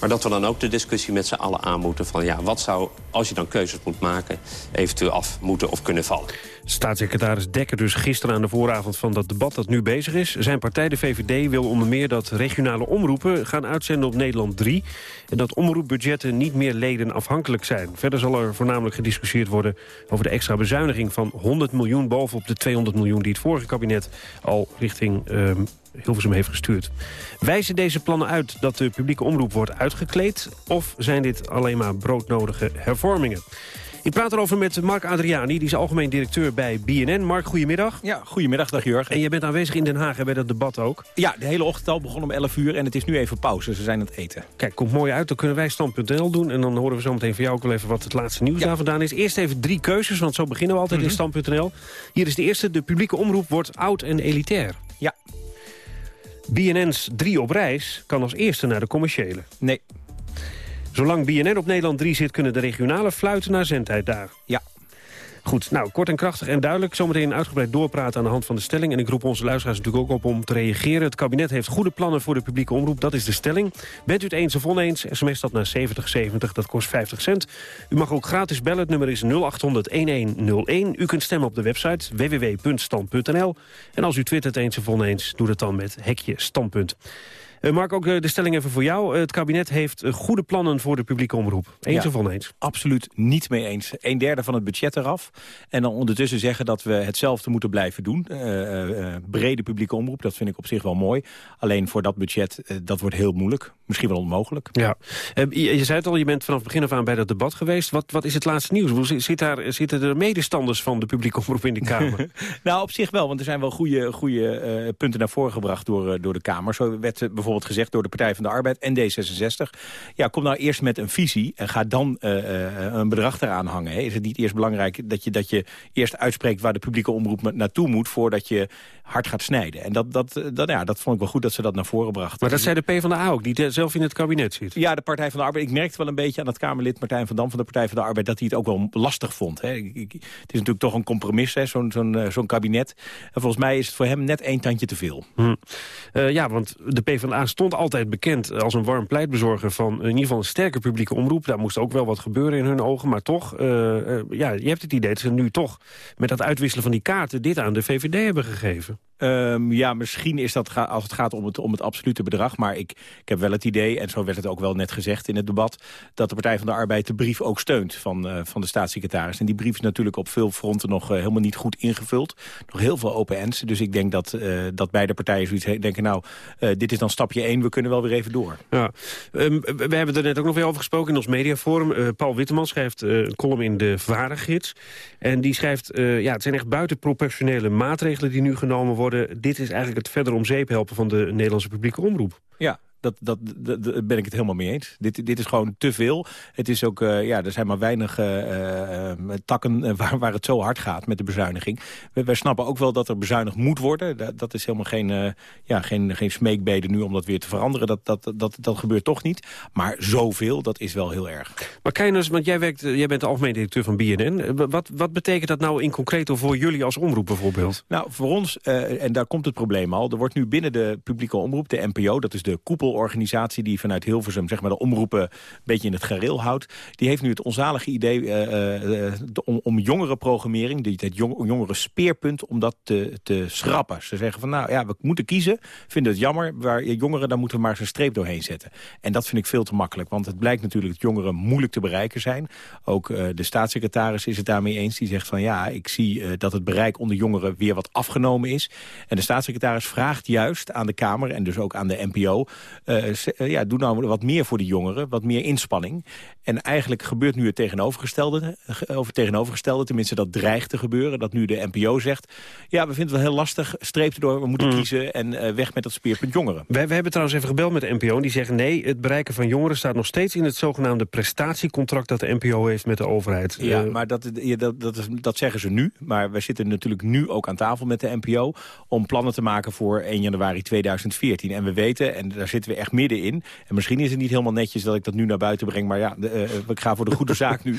Maar dat we dan ook de discussie met z'n allen aan moeten van... ja, wat zou, als je dan keuzes moet maken, eventueel af moeten of kunnen vallen. Staatssecretaris Dekker dus gisteren aan de vooravond van dat debat dat nu bezig is. Zijn partij, de VVD, wil onder meer dat regionale omroepen gaan uitzenden op Nederland 3. En dat omroepbudgetten niet meer ledenafhankelijk zijn. Verder zal er voornamelijk gediscussieerd worden over de extra bezuiniging van 100 miljoen bovenop de 200 miljoen die het vorige kabinet al richting uh, Hilversum heeft gestuurd. Wijzen deze plannen uit dat de publieke omroep wordt uitgekleed... of zijn dit alleen maar broodnodige hervormingen? Ik praat erover met Mark Adriani, die is algemeen directeur bij BNN. Mark, goedemiddag. Ja, goedemiddag, dag Jurgen. En je bent aanwezig in Den Haag bij dat debat ook? Ja, de hele ochtend al begon om 11 uur en het is nu even pauze. Ze zijn aan het eten. Kijk, komt mooi uit. Dan kunnen wij stand.nl doen. En dan horen we zo meteen van jou ook wel even wat het laatste nieuws daar vandaan is. Eerst even drie keuzes, want zo beginnen we altijd in mhm. stand.nl. Hier is de eerste. De publieke omroep wordt oud en elitair. Ja. BNN's 3 op reis kan als eerste naar de commerciële. Nee. Zolang BNN op Nederland 3 zit, kunnen de regionale fluiten naar zendtijd daar. Ja. Goed, nou, kort en krachtig en duidelijk. Zometeen uitgebreid doorpraten aan de hand van de stelling. En ik roep onze luisteraars natuurlijk ook op om te reageren. Het kabinet heeft goede plannen voor de publieke omroep. Dat is de stelling. Bent u het eens of oneens? SMS dat naar 7070, dat kost 50 cent. U mag ook gratis bellen. Het nummer is 0800-1101. U kunt stemmen op de website www.stand.nl. En als u twittert eens of oneens, doe dat dan met hekje standpunt. Uh, Mark, ook eh, de stelling even voor jou. Eh, het kabinet heeft goede plannen voor de publieke omroep. Eens of oneens? Absoluut niet mee eens. Een derde van het budget eraf. En dan ondertussen zeggen dat we hetzelfde moeten blijven doen. brede publieke omroep, dat vind ik op zich wel mooi. Alleen voor dat budget, dat wordt heel moeilijk. Misschien wel onmogelijk. Ja. Je, je, zei het al, je bent vanaf het begin af aan bij dat debat geweest. Wat, wat is het laatste nieuws? Zit daar, zitten er medestanders van de publieke omroep in de Kamer? nou, op zich wel, want er zijn wel goede, goede punten naar voren gebracht door, door de Kamer. Zo werd bijvoorbeeld bijvoorbeeld gezegd door de Partij van de Arbeid en D66. Ja, kom nou eerst met een visie en ga dan uh, een bedrag eraan hangen. Hè. Is het niet eerst belangrijk dat je, dat je eerst uitspreekt waar de publieke omroep naartoe moet... voordat je hard gaat snijden. En dat, dat, dat, ja, dat vond ik wel goed dat ze dat naar voren brachten. Maar dat zei de PvdA ook, die zelf in het kabinet zit. Ja, de Partij van de Arbeid. Ik merkte wel een beetje aan het Kamerlid Martijn van Dam van de Partij van de Arbeid... dat hij het ook wel lastig vond. Hè. het is natuurlijk toch een compromis, zo'n zo'n zo'n kabinet. En volgens mij is het voor hem net één tandje te veel. Hm. Uh, ja, want de PvdA stond altijd bekend als een warm pleitbezorger... van in ieder geval een sterke publieke omroep. Daar moest ook wel wat gebeuren in hun ogen. Maar toch, uh, ja, je hebt het idee dat ze nu toch... met dat uitwisselen van die kaarten dit aan de VVD hebben gegeven. Um, ja, misschien is dat als het gaat om het, om het absolute bedrag. Maar ik, ik heb wel het idee, en zo werd het ook wel net gezegd in het debat... dat de Partij van de Arbeid de brief ook steunt van, uh, van de staatssecretaris. En die brief is natuurlijk op veel fronten nog uh, helemaal niet goed ingevuld. Nog heel veel open ends. Dus ik denk dat, uh, dat beide partijen zoiets denken... nou, dit is dan stapje één, we kunnen wel weer even door. Ja. Um, we hebben er net ook nog weer over gesproken in ons mediaforum. Paul Witteman schrijft een column in de Varengids. En die schrijft, ja, het zijn echt buitenproportionele maatregelen die nu genomen worden dit is eigenlijk het verder om zeep helpen van de Nederlandse publieke omroep. Ja, dat, dat, dat, ben ik het helemaal mee eens. Dit, dit is gewoon te veel. Het is ook, uh, ja, er zijn maar weinig uh, uh, takken waar, waar het zo hard gaat met de bezuiniging. We, wij snappen ook wel dat er bezuinigd moet worden. Dat, dat is helemaal geen, ja, geen, geen smeekbede nu om dat weer te veranderen. Dat, dat, dat, dat gebeurt toch niet. Maar zoveel, dat is wel heel erg. Maar Keiners, want jij, werkt, jij bent de algemeen directeur van BNN. Wat, wat betekent dat nou in concreto voor jullie als omroep bijvoorbeeld? Nou, voor ons, en daar komt het probleem al... er wordt nu binnen de publieke omroep, de NPO, dat is de koepel organisatie die vanuit Hilversum zeg maar, de omroepen een beetje in het gareel houdt. Die heeft nu het onzalige idee uh, uh, om, om jongerenprogrammering, het jongere speerpunt, om dat te, te schrappen. Ze zeggen van nou ja, we moeten kiezen, vinden het jammer, waar jongeren, daar moeten we maar eens een streep doorheen zetten. En dat vind ik veel te makkelijk, want het blijkt natuurlijk dat jongeren moeilijk te bereiken zijn. Ook de staatssecretaris is het daarmee eens. Die zegt van ja, ik zie dat het bereik onder jongeren weer wat afgenomen is. En de staatssecretaris vraagt juist aan de Kamer en dus ook aan de NPO... Uh, ja, doe nou wat meer voor de jongeren, wat meer inspanning. En eigenlijk gebeurt nu het tegenovergestelde, over tegenovergestelde, tenminste dat dreigt te gebeuren, dat nu de NPO zegt, ja, we vinden het wel heel lastig, streep erdoor, we moeten mm. kiezen en weg met dat speerpunt jongeren. We, we, hebben trouwens even gebeld met de NPO en die zeggen nee, het bereiken van jongeren staat nog steeds in het zogenaamde prestatiecontract dat de NPO heeft met de overheid. Ja, maar dat, dat, dat, dat, zeggen ze nu, maar we zitten natuurlijk nu ook aan tafel met de NPO om plannen te maken voor 1 januari 2014. En we weten, en daar zitten we echt middenin. En misschien is het niet helemaal netjes dat ik dat nu naar buiten breng. Maar ja, uh, ik ga voor de goede zaak nu.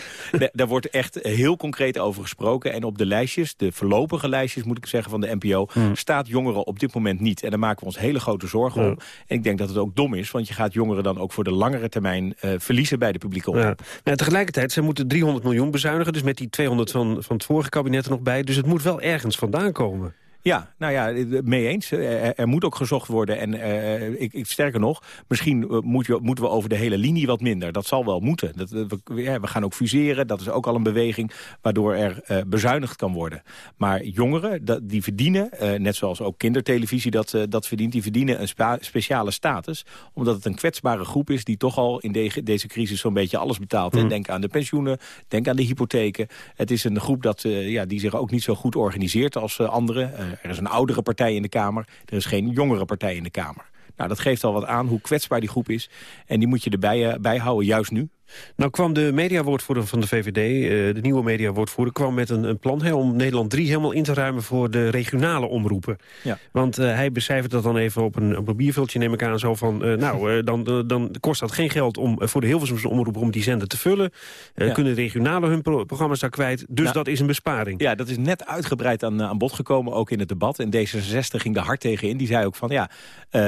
daar wordt echt heel concreet over gesproken. En op de lijstjes, de voorlopige lijstjes moet ik zeggen van de NPO... Hmm. staat jongeren op dit moment niet. En daar maken we ons hele grote zorgen om. En ik denk dat het ook dom is. Want je gaat jongeren dan ook voor de langere termijn uh, verliezen bij de publieke omroep. Ja. tegelijkertijd, ze moeten 300 miljoen bezuinigen. Dus met die 200 van, van het vorige kabinet er nog bij. Dus het moet wel ergens vandaan komen. Ja, nou ja, mee eens. Er, moet ook gezocht worden. En uh, ik, ik, sterker nog, misschien moet je, moeten we over de hele linie wat minder. Dat zal wel moeten. Dat, we, ja, we, gaan ook fuseren. Dat is ook al een beweging waardoor er uh, bezuinigd kan worden. Maar jongeren, dat, die verdienen, net zoals ook kindertelevisie dat, dat verdient... die verdienen een speciale status. Omdat het een kwetsbare groep is die toch al in de, deze crisis zo'n beetje alles betaalt. Mm. Denk aan de pensioenen, denk aan de hypotheken. Het is een groep dat, ja, die zich ook niet zo goed organiseert als anderen er is een oudere partij in de Kamer. Er is geen jongere partij in de Kamer. Nou, dat geeft al wat aan hoe kwetsbaar die groep is. En die moet je erbij uh, bij houden, juist nu. Nou kwam de mediawoordvoerder van de VVD, uh, de nieuwe mediawoordvoerder... kwam met een, een plan om Nederland 3 helemaal in te ruimen voor de regionale omroepen. Ja. Want uh, hij becijfert dat dan even op een, op een neem ik aan, zo van... Uh, nou, dan, dan kost dat geen geld om voor de Hilversumse omroep om die zender te vullen. Ja. Kunnen regionale hun pro programma's daar kwijt, dus nou, dat is een besparing. Ja, dat is net uitgebreid aan, aan bod gekomen, ook in het debat. En D66 ging daar hard tegen in. Die zei ook van, ja,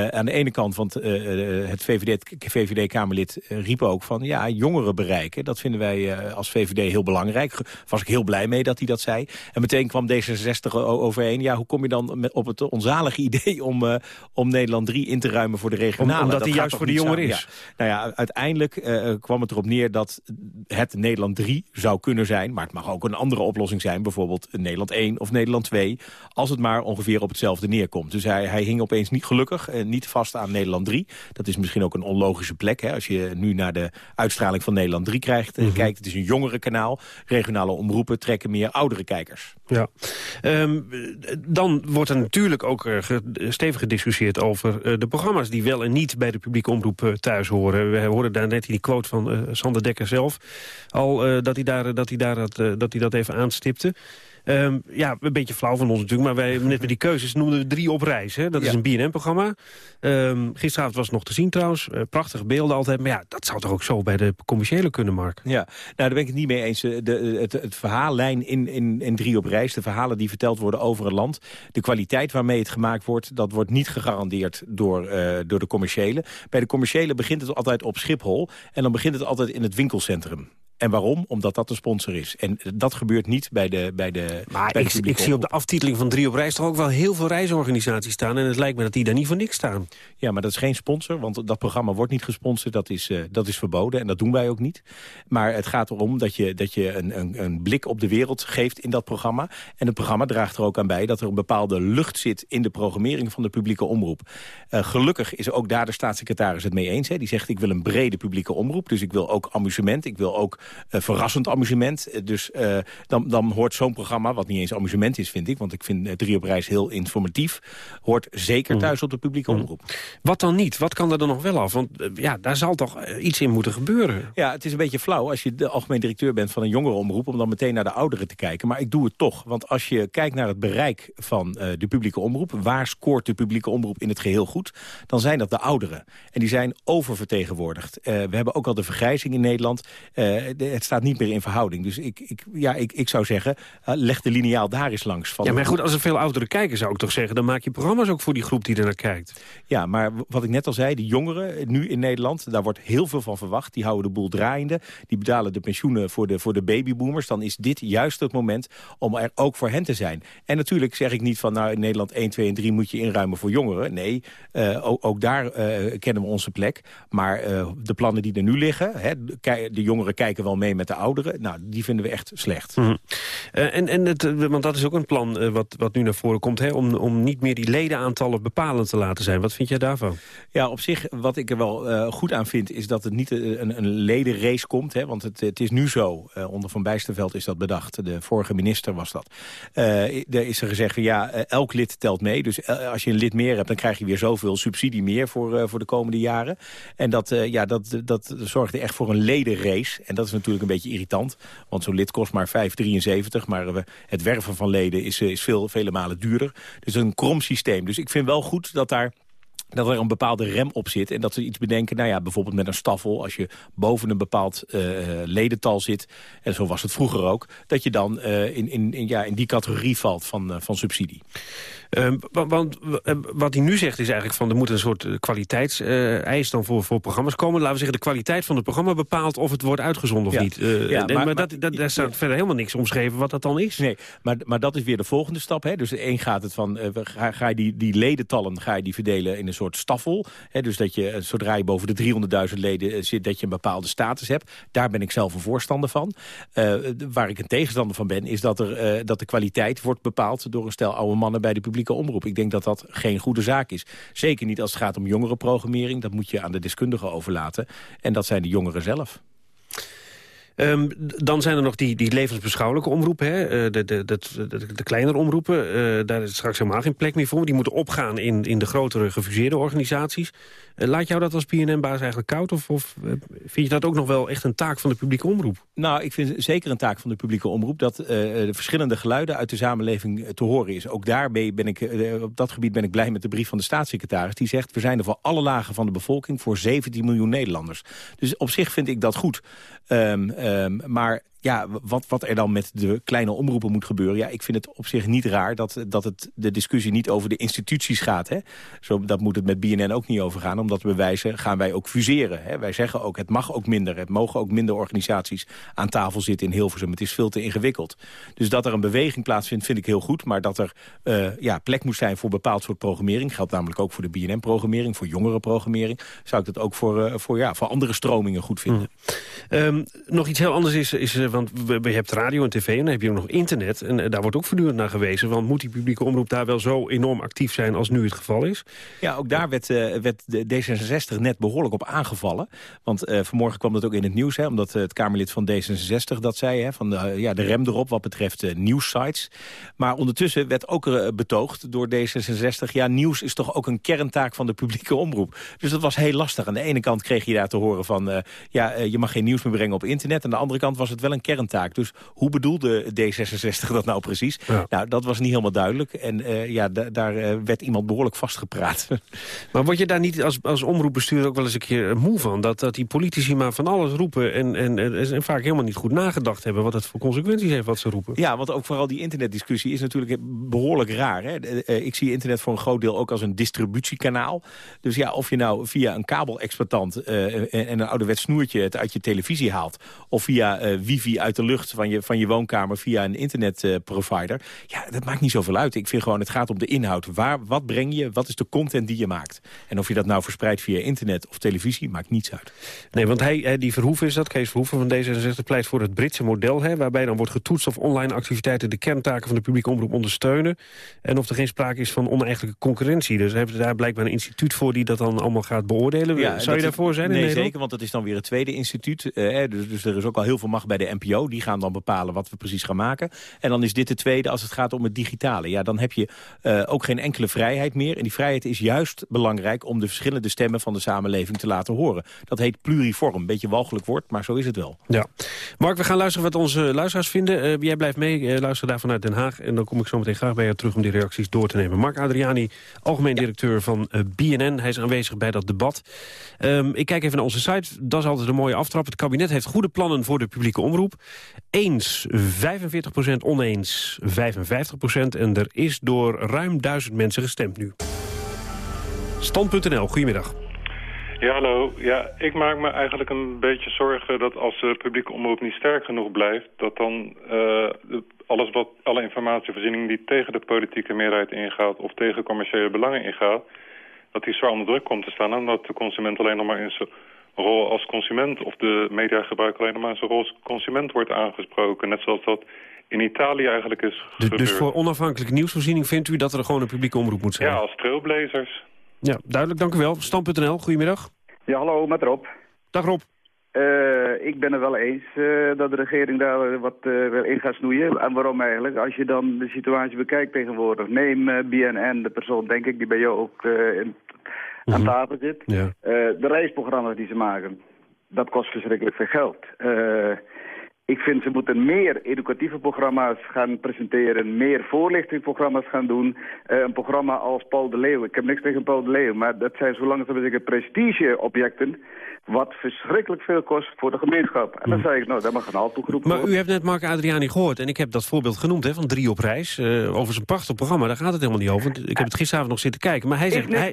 aan de ene kant, want het VVD-Kamerlid VVD riep ook van... ja, jongeren bereiken. Dat vinden wij uh, als VVD heel belangrijk. Was ik heel blij mee dat hij dat zei. En meteen kwam D66 overheen. Ja, hoe kom je dan met, op het onzalige idee om, uh, om Nederland 3 in te ruimen voor de regionale? Om, omdat hij juist voor de jongeren is. Nou ja, uiteindelijk uh, kwam het erop neer dat het Nederland 3 zou kunnen zijn. Maar het mag ook een andere oplossing zijn. Bijvoorbeeld Nederland 1 of Nederland 2. Als het maar ongeveer op hetzelfde neerkomt. Dus hij, hij hing opeens niet gelukkig, niet vast aan Nederland 3. Dat is misschien ook een onlogische plek. Hè, als je nu naar de uitstraling van Nederland 3 krijgt, mm -hmm. kijkt. Het is een jongere kanaal. Regionale omroepen trekken meer oudere kijkers. Ja. Um, dan wordt er natuurlijk ook uh, stevig gediscussieerd over uh, de programma's... die wel en niet bij de publieke omroep thuis horen. We hoorden daar net in die quote van Sander Dekker zelf... al dat, hij daar, dat, hij daar dat, dat hij dat even aanstipte. Um, ja, een beetje flauw van ons natuurlijk, maar wij net met die keuzes noemden we drie op reis. Hè? Dat is een BNN-programma. Um, gisteravond was het nog te zien trouwens. Uh, prachtige beelden altijd. Maar ja, dat zou toch ook zo bij de commerciële kunnen, Mark? Ja, nou daar ben ik het niet mee eens. De, de, het, het verhaallijn in, in, in drie op reis, de verhalen die verteld worden over het land... de kwaliteit waarmee het gemaakt wordt, dat wordt niet gegarandeerd door, uh, door de commerciële. Bij de commerciële begint het altijd op Schiphol en dan begint het altijd in het winkelcentrum. En waarom? Omdat dat de sponsor is. En dat gebeurt niet bij de bij de Maar bij ik, zie op de aftiteling van Drie op Reis... toch ook wel heel veel reisorganisaties staan. En het lijkt me dat die daar niet voor niks staan. Ja, maar dat is geen sponsor, want dat programma wordt niet gesponsord. Dat is, eh, dat is verboden en dat doen wij ook niet. Maar het gaat erom dat je, dat je een, een, een blik op de wereld geeft in dat programma. En het programma draagt er ook aan bij dat er een bepaalde lucht zit... in de programmering van de publieke omroep. Eh, gelukkig is ook daar de staatssecretaris het mee eens. Hè. Die zegt, ik wil een brede publieke omroep. Dus ik wil ook amusement. Ik wil ook verrassend amusement. Eh, dus eh, dan, dan hoort zo'n programma, wat niet eens amusement is, vind ik... want ik vind eh, Drie op Reis heel informatief... hoort zeker thuis op de publieke omroep. Wat dan niet? Wat kan er dan nog wel af? Want eh, ja, daar zal toch eh, iets in moeten gebeuren. Ja, het is een beetje flauw als je de algemeen directeur bent van een jongerenomroep... om dan meteen naar de ouderen te kijken. Maar ik doe het toch. Want als je kijkt naar het bereik van eh, de publieke omroep... waar scoort de publieke omroep in het geheel goed... dan zijn dat de ouderen. En die zijn oververtegenwoordigd. Eh, we hebben ook al de vergrijzing in Nederland. Eh, de- het staat niet meer in verhouding. Dus ik, ik, ja, ik, ik zou zeggen, eh, leg de lineaal daar eens langs. Van Ja, maar goed, als er veel ouderen kijken, zou ik toch zeggen... dan maak je programma's ook voor die groep die er naar kijkt. Ja, maar wat ik net al zei, die jongeren nu in Nederland... daar wordt heel veel van verwacht. Die houden de boel draaiende. Die betalen de pensioenen voor de, voor de babyboomers. Dan is dit juist het moment om er ook voor hen te zijn. En natuurlijk zeg ik niet van... nou, in Nederland 1, 2 en 3 moet je inruimen voor jongeren. Nee, eh, ook, ook daar eh, kennen we onze plek. Maar eh, de plannen die er nu liggen... Hè, de, de jongeren kijken wel mee met de ouderen. Nou, die vinden we echt slecht. Mhm. Eh, en, en het, eh, want dat is ook een plan eh, wat, wat nu naar voren komt... Hè, om, om niet meer die ledenaantallen bepalend te laten zijn. Wat vind jij daarvan? Ja, op zich, wat ik er wel goed aan vind... is dat het niet een, een ledenrace komt. Hè, want het, het is nu zo, onder Van Bijsterveld is dat bedacht. De vorige minister was dat. Er is er gezegd van ja, elk lid telt mee. Dus als je een lid meer hebt, dan krijg je weer zoveel subsidie meer... voor, voor de komende jaren. En dat, ja, dat, dat zorgde echt voor een ledenrace. En dat is natuurlijk een beetje irritant. Want zo'n lid kost maar 5,73. Maar eh, het werven van leden is, eh, is veel, vele malen duurder. Dus een krom systeem. Dus ik vind wel goed dat daar dat er een bepaalde rem op zit. En dat ze iets bedenken, nou ja, bijvoorbeeld met een staffel... als je boven een bepaald eh, ledental zit, en zo was het vroeger ook... dat je dan in, in, in, ja, in die categorie valt van, van subsidie. Ehm, wa- want eh, wat hij nu zegt is eigenlijk van... er moet een soort eh, kwaliteitseis dan voor, voor programma's komen. Laten we zeggen, de kwaliteit van het programma bepaalt... of het wordt uitgezonden of Ja. niet. Eh, Ja, maar- maar, maar- dat, dat, daar staat verder helemaal niks omschreven wat dat dan is. Nee, maar, maar dat is weer de volgende stap. Hè? Dus één gaat het van, eh, ga, ga je die, die ledentallen ga je die verdelen in een soort staffel. Hè? Dus dat je, eh, zodra je boven de 300.000 leden eh, zit, dat je een bepaalde status hebt. Daar ben ik zelf een voorstander van. Eh, waar ik een tegenstander van ben, is dat, er, eh, dat de kwaliteit wordt bepaald door een stel oude mannen bij de omroep. Ik denk dat dat geen goede zaak is. Zeker niet als het gaat om jongerenprogrammering. Dat moet je aan de deskundigen overlaten. En dat zijn de jongeren zelf. Ehm, dan zijn er nog die, die levensbeschouwelijke omroepen. Hè? Eh, de, de, de, kleinere omroepen. eh, daar is straks helemaal geen plek meer voor. Die moeten opgaan in, in de grotere gefuseerde organisaties. Eh, laat jou dat als BNN-baas eigenlijk koud? Of, of vind je dat ook nog wel echt een taak van de publieke omroep? Nou, ik vind zeker een taak van de publieke omroep... dat de verschillende geluiden uit de samenleving te horen is. Ook daarbij ben ik, op dat gebied ben ik blij met de brief van de staatssecretaris. Die zegt, we zijn er voor alle lagen van de bevolking... voor 17 miljoen Nederlanders. Dus op zich vind ik dat goed. Ehm, ehm, maar ja, wat, wat er dan met de kleine omroepen moet gebeuren... ja, ik vind het op zich niet raar dat, dat het, de discussie niet over de instituties gaat. Hè? Zo, dat moet het met BNN ook niet over gaan. Om dat te bewijzen gaan wij ook fuseren. Hè? Wij zeggen ook, het mag ook minder. Het mogen ook minder organisaties aan tafel zitten in Hilversum. Het is veel te ingewikkeld. Dus dat er een beweging plaatsvindt, vind ik heel goed. Maar dat er eh, ja, plek moet zijn voor bepaald soort programmering... geldt namelijk ook voor de BNN-programmering, voor jongerenprogrammering... zou ik dat ook voor, eh, voor, ja, voor andere stromingen goed vinden. Ehm, nog iets heel anders is, is eh, want je hebt radio en tv en dan heb je ook nog internet. En eh, daar wordt ook voortdurend naar gewezen. Want moet die publieke omroep daar wel zo enorm actief zijn als nu het geval is? Ja, ook daar werd, eh, werd de D66 net behoorlijk op aangevallen. Want eh, vanmorgen kwam dat ook in het nieuws, hè, omdat het Kamerlid van D66 dat zei. Hè, van de, ja, de rem erop wat betreft nieuwssites. Maar ondertussen werd ook betoogd door D66... ja, nieuws is toch ook een kerntaak van de publieke omroep. Dus dat was heel lastig. Aan de ene kant kreeg je daar te horen van... ja, je mag geen nieuws meer brengen op internet. Aan de andere kant was het wel een kerntaak. Dus hoe bedoelde D66 dat nou precies? Nou, dat was niet helemaal duidelijk. En eh, ja, da- daar eh, werd iemand behoorlijk vastgepraat. Maar word je daar niet als, als omroepbestuur ook wel eens een keer eh, moe van? Dat, dat die politici maar van alles roepen en, en, en, en vaak helemaal niet goed nagedacht hebben... wat het voor consequenties heeft wat ze roepen. Ja, want ook vooral die internetdiscussie is natuurlijk behoorlijk raar. Hè? Ik zie internet voor een groot deel ook als een distributiekanaal. Dus ja, of je nou via een kabelexploitant eh, en en een ouderwets snoertje het uit je televisie haalt. Of via eh, wifi uit de lucht van je, van je woonkamer via een internetprovider. ja, dat maakt niet zoveel uit. Ik vind gewoon, het gaat om de inhoud. Waar, wat breng je, wat is de content die je maakt? En of je dat nou verspreidt via internet of televisie, maakt niets uit. Nee, want hij, die Verhoeven is dat, Kees Verhoeven van D66, pleit voor het Britse model... Hè, waarbij dan wordt getoetst of online activiteiten de kerntaken van de publieke omroep ondersteunen. En of er geen sprake is van oneigenlijke concurrentie. Dus hebben ze daar blijkbaar een instituut voor die dat dan allemaal gaat beoordelen. Ja, Zou je daarvoor zijn Nee, in zeker, want dat is dan weer het tweede instituut. Uh, dus, dus, er is ook al heel veel macht bij de NPO. Die gaan dan bepalen wat we precies gaan maken. En dan is dit de tweede als het gaat om het digitale. Ja, dan heb je uh, ook geen enkele vrijheid meer. En die vrijheid is juist belangrijk om de verschillende stemmen van de samenleving te laten horen. Dat heet pluriform. Beetje walgelijk woord, maar zo is het wel. Ja. Mark, we gaan luisteren wat onze luisteraars vinden. Uh, jij blijft mee, uh, luister daar vanuit Den Haag. En dan kom ik zo meteen graag bij je terug om die reacties door te nemen. Mark Adriani, algemeen directeur van BNN. Hij is aanwezig bij dat debat. Um, ik kijk even naar onze site. Dat is altijd een mooie aftrap. Het kabinet heeft goede plannen voor de publieke omroep. Eens 45% oneens 55% En er is door ruim duizend mensen gestemd nu. Stand.nl, goedemiddag. Ja, hallo. Ja, ik maak me eigenlijk een beetje zorgen dat als de publieke omroep niet sterk genoeg blijft... dat dan uh, alles wat, alle informatievoorziening die tegen de politieke meerderheid ingaat... of tegen commerciële belangen ingaat, dat die zwaar onder druk komt te staan... en dat de consument alleen nog maar in zijn rol als consument... of de mediagebruiker alleen nog maar zijn rol als consument wordt aangesproken. Net zoals dat in Italië eigenlijk is dus, dus voor onafhankelijke nieuwsvoorziening vindt u dat er gewoon een publieke omroep moet zijn? Ja, als trailblazers. Ja, duidelijk, dank u wel. Stam.nl, goedemiddag. Ja, hallo, met Rob. Dag Rob. Uh, ik ben er wel eens uh, dat de regering daar wat uh, wil in gaat snoeien. En waarom eigenlijk? Als je dan de situatie bekijkt tegenwoordig. Neem BNN, de persoon denk ik die bij jou ook in, aan Mhm. tafel zit. Ja. de reisprogramma's die ze maken. Dat kost verschrikkelijk veel geld. ik vind ze moeten meer educatieve programma's gaan presenteren. Meer voorlichtingsprogramma's gaan doen. een programma als Paul de Leeuw. Ik heb niks tegen Paul de Leeuw. Maar dat zijn zo lang als ik prestigeobjecten wat verschrikkelijk veel kost voor de gemeenschap. En dan zei ik, nou, daar mag een halt toegeroepen Maar u hebt net Mark Adriani gehoord en ik heb dat voorbeeld genoemd hè, van Drie op Reis. eh, over zijn prachtig programma, daar gaat het helemaal niet over. Want ik heb het gisteravond nog zitten kijken. Maar hij zegt, hij,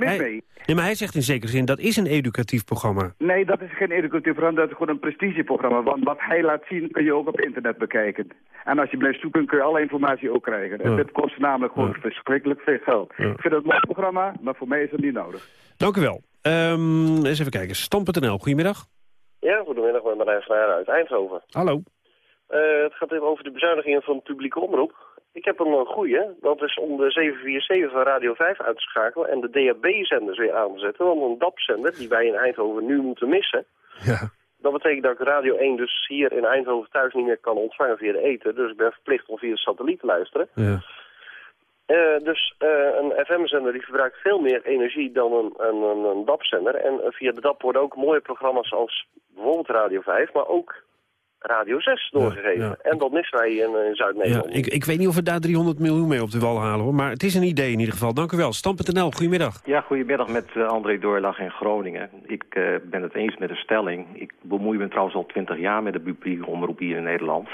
nee, maar hij zegt in zekere zin, dat is een educatief programma. Nee, dat is geen educatief programma, dat is gewoon een prestigeprogramma. Want wat hij laat zien kun je ook op internet bekijken. En als je blijft zoeken kun je alle informatie ook krijgen. En Ja. dit kost namelijk gewoon verschrikkelijk veel geld. Ja. Ik vind het een mooi programma, maar voor mij is het niet nodig. Dank u wel. Ehm, eens even kijken. Stam.nl, goedemiddag. Ja, goedemiddag, met Marijn uit Eindhoven. Hallo. Eh, het gaat even over de bezuinigingen van de publieke omroep. Ik heb een uh, goeie, dat is om de 747 van Radio 5 uit te schakelen en de DAB-zenders weer aan te zetten. Want een DAB-zender, die wij in Eindhoven nu moeten missen, Ja. dat betekent dat ik Radio 1 dus hier in Eindhoven thuis niet meer kan ontvangen via de eten. Dus ik ben verplicht om via de satelliet te luisteren. Ja. Eh, dus eh, een FM-zender die verbruikt veel meer energie dan een, een, een, een DAB-zender. En eh, via de DAB worden ook mooie programma's als bijvoorbeeld Radio 5, maar ook Radio 6 doorgegeven. ja. En dat missen wij in, in Ja, Zuid-Nederland. ik, ik weet niet of we daar 300 miljoen mee op de wal halen, hoor. maar het is een idee in ieder geval. Dank u wel. Stam.nl, goedemiddag. Ja, goedemiddag met André Doorlag in Groningen. Ik eh, ben het eens met de stelling. Ik bemoei me trouwens al twintig jaar met de publieke omroep hier in Nederland.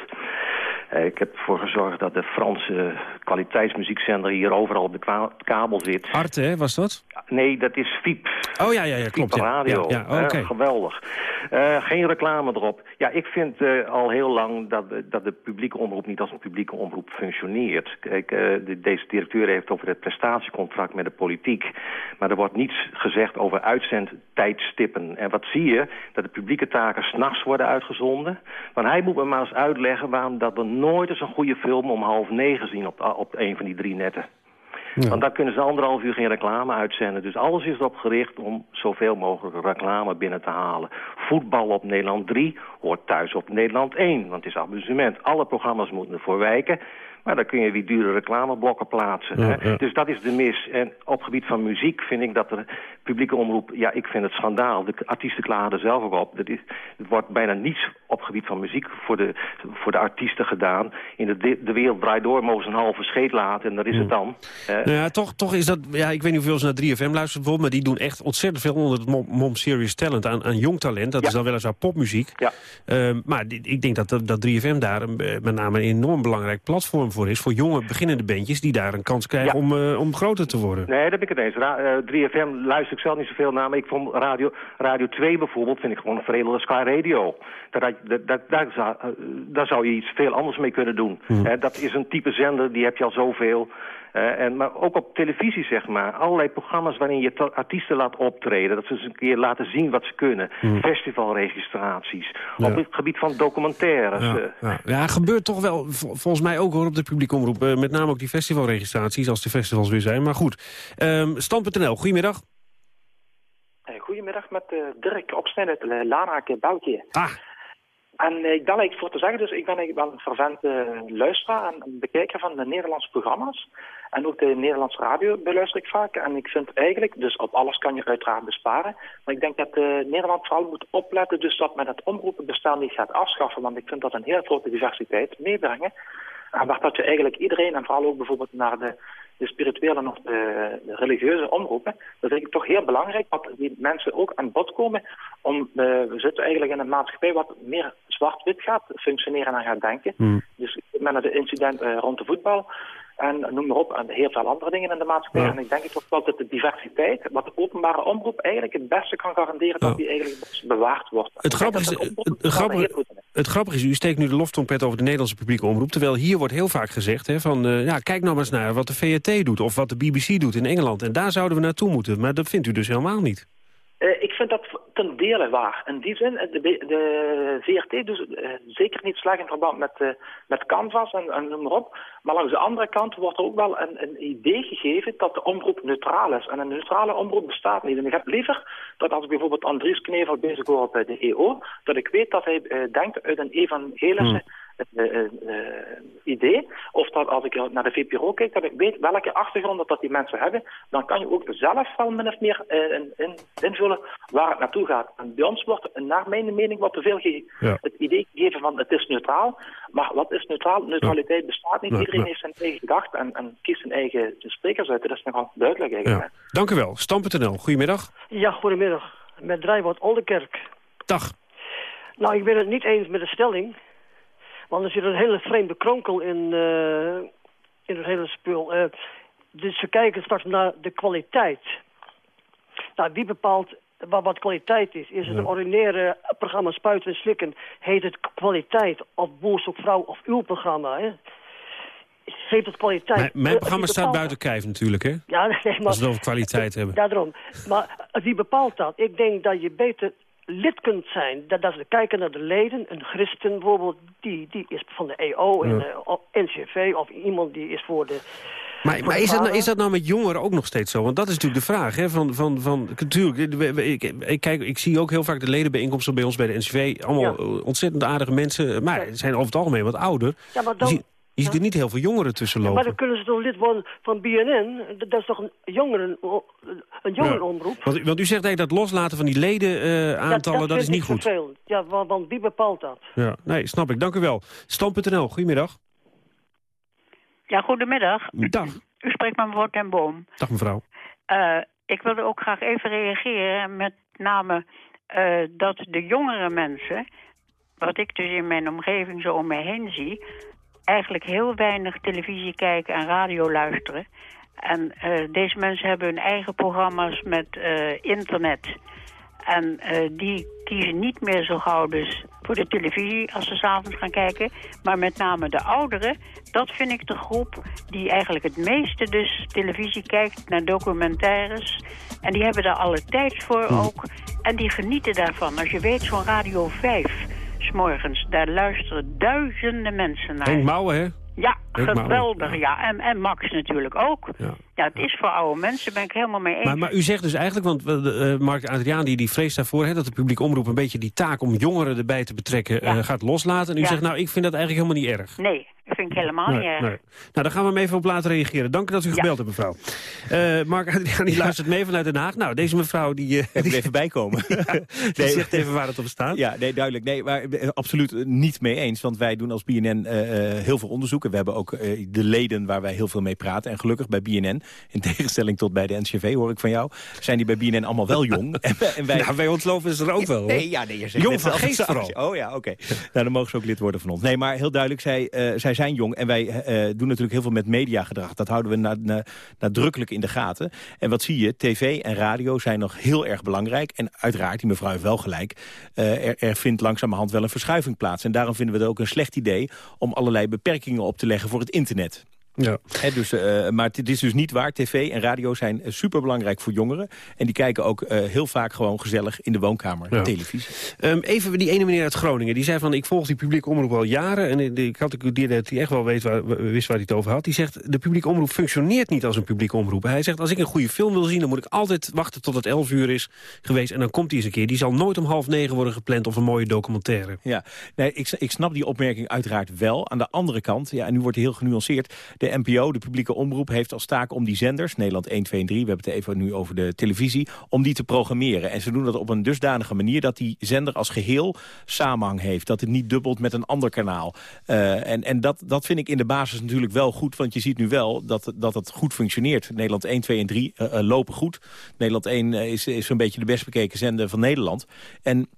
Eh, ik heb ervoor gezorgd dat de Franse kwaliteitsmuziekzender hier overal op de kabel zit. Arte, hè, was dat? Nee, dat is Fiep. Oh ja, ja, ja klopt. Fiep. Radio. Ja, ja, Eh, geweldig. Eh, geen reclame erop. Ja, ik vind eh, al heel lang dat, de- dat de publieke omroep niet als een publieke omroep functioneert. Kijk, de- deze directeur heeft over het prestatiecontract met de politiek. Maar er wordt niets gezegd over uitzendtijdstippen. En wat zie je? Dat de publieke taken s'nachts worden uitgezonden. Want hij moet me maar eens uitleggen waarom dat we nooit eens een goede film om half negen zien op, op een van die drie netten. Want daar kunnen ze anderhalf uur geen reclame uitzenden. Dus alles is erop gericht om zoveel mogelijk reclame binnen te halen. Voetbal op Nederland 3 hoort thuis op Nederland 1. Want het is amusement. Alle programma's moeten ervoor wijken. Maar dan kun je weer dure reclameblokken plaatsen. Ja, hè. ja. Dus dat is de mis. En op gebied van muziek vind ik dat de publieke omroep... Ja, ik vind het schandaal. De artiesten klagen er zelf ook op. Dat is, het wordt bijna niets op gebied van muziek voor de, voor de artiesten gedaan. In de, de wereld draait door, mogen ze een halve scheet laten. En daar is het dan. Eh, Nou ja, toch, toch is dat... Ja, ik weet niet hoeveel ze naar 3FM luisteren bijvoorbeeld... maar die doen echt ontzettend veel onder het mom, mom Serious Talent aan, aan jong talent. Dat is dan weliswaar popmuziek. Ja. Ehm, maar die- ik denk dat, dat, dat 3FM daar een, eh, met name een enorm belangrijk platform voor is... voor jonge beginnende bandjes die daar een kans krijgen Ja. om, eh, om groter te worden. Nee, daar ben ik het eens. Ra- eh, 3FM luister ik zelf niet zoveel naar, maar ik vond Radio, Radio 2 bijvoorbeeld, vind ik gewoon een veredelde Sky Radio. Daar, had je- daar, daar, daar, zou, eh, daar zou je iets veel anders mee kunnen doen. Eh, dat is een type zender, die heb je al zoveel. Eh, en, maar ook op televisie, zeg maar. Allerlei programma's waarin je artiesten laat optreden. Dat ze eens een keer laten zien wat ze kunnen. Festivalregistraties. Ja. Op het gebied van documentaires. Ja, eh. ja. ja, gebeurt toch wel, vol- volgens mij ook hoor, op de publieke omroep. Met name ook die festivalregistraties, als de festivals weer zijn. Maar goed, Stand.nl, goedemiddag. Eh, Goedemiddag met eh, Dirk Opsnijn uit uh, Lanaken, België. Ah. En eh, ik bel eigenlijk voor te zeggen, dus ik ben eigenlijk wel een fervent eh, luisteraar en bekijker van de Nederlandse programma's. En ook de Nederlandse radio beluister ik vaak. En ik vind eigenlijk, dus op alles kan je uiteraard besparen. Maar ik denk dat eh, Nederland vooral moet opletten dus dat men het omroepenbestaan niet gaat afschaffen. Want ik vind dat een heel grote diversiteit meebrengen. En waar dat je eigenlijk iedereen, en vooral ook bijvoorbeeld naar de, de spirituele of de, de religieuze omroepen, dat vind ik toch heel belangrijk dat die mensen ook aan bod komen. Om, eh, we zitten eigenlijk in een maatschappij wat meer zwart-wit gaat functioneren en gaat denken. Dus met het incident eh, rond de voetbal. En noem maar op, en heel veel andere dingen in de maatschappij. Ja. En ik denk toch wel dat de diversiteit, wat de openbare omroep eigenlijk het beste kan garanderen, dat die eigenlijk bewaard wordt. Het grappige, is, het, grappige, het grappige is, u steekt nu de loftrompet over de Nederlandse publieke omroep... terwijl hier wordt heel vaak gezegd hè, van... eh, ja, kijk nou maar eens naar wat de VRT doet of wat de BBC doet in Engeland. En daar zouden we naartoe moeten. Maar dat vindt u dus helemaal niet. Eh, ik vind dat ten dele waar. In die zin, eh, de, de VRT dus eh, zeker niet slecht in verband met, eh, met Canvas en, en noem maar op. Maar langs de andere kant wordt er ook wel een, een idee gegeven dat de omroep neutraal is. En een neutrale omroep bestaat niet. En ik heb liever dat als ik bijvoorbeeld Andries Knevel bezig hoor op de EO, dat ik weet dat hij denkt uit een evangelische eh, idee. Of dat als ik naar de VPRO kijk, dat ik weet welke achtergronden dat die mensen hebben. Dan kan je ook zelf wel min of meer eh, in- in- invullen waar het naartoe gaat. En bij ons wordt, naar mijn mening, wat te veel ge- Ja. het idee gegeven van het is neutraal. Maar wat is neutraal? Neutraliteit bestaat niet. Ja, Iedereen heeft zijn eigen gedachte en, en kiest zijn eigen sprekers uit. Dat is nogal duidelijk eigenlijk. Ja. Dank u wel. Stam.nl, goedemiddag. Ja, goedemiddag. Met Drijwoord Oldenkerk. Dag. Nou, ik ben het niet eens met de stelling. Want er zit een hele vreemde kronkel in, eh, in het hele spul. Eh, dus ze kijken straks naar de kwaliteit. Nou, wie bepaalt wat, wat kwaliteit is? Is het een ordinaire programma Spuiten en Slikken? Heet het kwaliteit? Of Boer zoekt vrouw of uw programma? Hè? Heet het kwaliteit? Mijn, mijn Eh, programma staat buiten kijf natuurlijk, hè? Ja, nee, maar... Als we het over kwaliteit hebben. Daarom. Maar wie bepaalt dat? Ik denk dat je beter lid kunt zijn. Dat, dat ze kijken naar de leden. Een christen bijvoorbeeld, die, die is van de EO en eh, NCV. Of iemand die is voor de... Maar, is, dat, nou- is dat nou met jongeren ook nog steeds zo? Want dat is natuurlijk de vraag. Hè? Van, van, van, natuurlijk, we- ik, ik, kijk, ik zie ook heel vaak de ledenbijeenkomsten bij ons bij de NCV. Allemaal eh, ontzettend aardige mensen. Maar ze zijn over het algemeen wat ouder. Ja, maar dan... je ziet er niet heel veel jongeren tussen Maar lopen. dan kunnen ze toch lid worden van BNN? Dat, dat is toch een jongeren, een jongerenomroep? Want, want u zegt eigenlijk dat loslaten van die ledenaantallen, Ja, dat is vind niet ik goed. vervelend. Ja, want, want wie bepaalt dat? Ja, nee, snap ik. Dank u wel. Stam.nl, goedemiddag. Ja, goedemiddag. Dag. U spreekt met mevrouw ten Boom. Dag mevrouw. Eh, ik wilde ook graag even reageren, met name eh, dat de jongere mensen, wat ik dus in mijn omgeving zo om mij heen zie, eigenlijk heel weinig televisie kijken en radio luisteren. En eh, deze mensen hebben hun eigen programma's met eh, internet. En eh, die kiezen niet meer zo gauw dus voor de televisie als ze s'avonds gaan kijken. Maar met name de ouderen, dat vind ik de groep die eigenlijk het meeste dus televisie kijkt naar documentaires. En die hebben daar alle tijd voor ook. En die genieten daarvan. Als je weet, zo'n Radio 5, s'morgens, daar luisteren duizenden mensen naar. Henk Mouwen, hè? Ja, Henk Mouwen, geweldig, ja. En, en Max natuurlijk ook. Ja. Het is voor oude mensen, ben ik helemaal mee eens. Maar, maar u zegt dus eigenlijk, want eh, eh, Mark Adriaan die, die vreest daarvoor... Hè, dat de publiek omroep een beetje die taak om jongeren erbij te betrekken Ja. eh, gaat loslaten. En u Ja. zegt, nou, ik vind dat eigenlijk helemaal niet erg. Nee, vind ik helemaal Nee, niet erg. nee. Nou, daar gaan we hem even op laten reageren. Dank dat u gebeld hebt, mevrouw. Eh Mark Adriaan, die luistert mee vanuit Den Haag. Nou, deze mevrouw die... eh, Even even bijkomen. die zegt even waar het op staat. Ja, nee, duidelijk. Nee, maar absoluut niet mee eens. Want wij doen als BNN eh, eh, heel veel onderzoeken. We hebben ook eh, de leden waar wij heel veel mee praten. En gelukkig bij BNN, in tegenstelling tot bij de NCV, hoor ik van jou... zijn die bij BNN allemaal wel jong. en, wij- en wij... Nou, bij ons is er ook wel, hoor. Nee, ja, nee, je zegt Jong van geest vooral. Oh ja, oké. Nou, dan mogen ze ook lid worden van ons. Nee, maar heel duidelijk, zij, eh, zij zijn jong. En wij eh, doen natuurlijk heel veel met mediagedrag. Dat houden we na- na- nadrukkelijk in de gaten. En wat zie je? TV en radio zijn nog heel erg belangrijk. En uiteraard, die mevrouw heeft wel gelijk... eh, er, er vindt langzamerhand wel een verschuiving plaats. En daarom vinden we het ook een slecht idee... om allerlei beperkingen op te leggen voor het internet. Ja. Dus, eh, maar het is dus niet waar. TV en radio zijn eh, superbelangrijk voor jongeren. En die kijken ook eh, heel vaak gewoon gezellig in de woonkamer Ja. televisie. Ehm, even die ene meneer uit Groningen. Die zei van, ik volg die publieke omroep al jaren. En ik- ik had ook die dat hij echt wel weet waar, wist waar hij het over had. Die zegt, de publieke omroep functioneert niet als een publieke omroep. Hij zegt, als ik een goede film wil zien... dan moet ik altijd wachten tot het 11 uur is geweest. En dan komt hij eens een keer. Die zal nooit om half negen worden gepland of een mooie documentaire. Ja, nee, ik, ik snap die opmerking uiteraard wel. Aan de andere kant, ja, en nu wordt hij heel genuanceerd... de NPO, de publieke omroep, heeft als taak om die zenders... Nederland 1, 2 en 3, we hebben het even nu over de televisie... om die te programmeren. En ze doen dat op een dusdanige manier... dat die zender als geheel samenhang heeft. Dat het niet dubbelt met een ander kanaal. Eh, en en dat, dat vind ik in de basis natuurlijk wel goed... want je ziet nu wel dat, dat het goed functioneert. Nederland 1, 2 en 3 eh, eh, lopen goed. Nederland 1 eh, is, is zo'n beetje de best bekeken zender van Nederland. En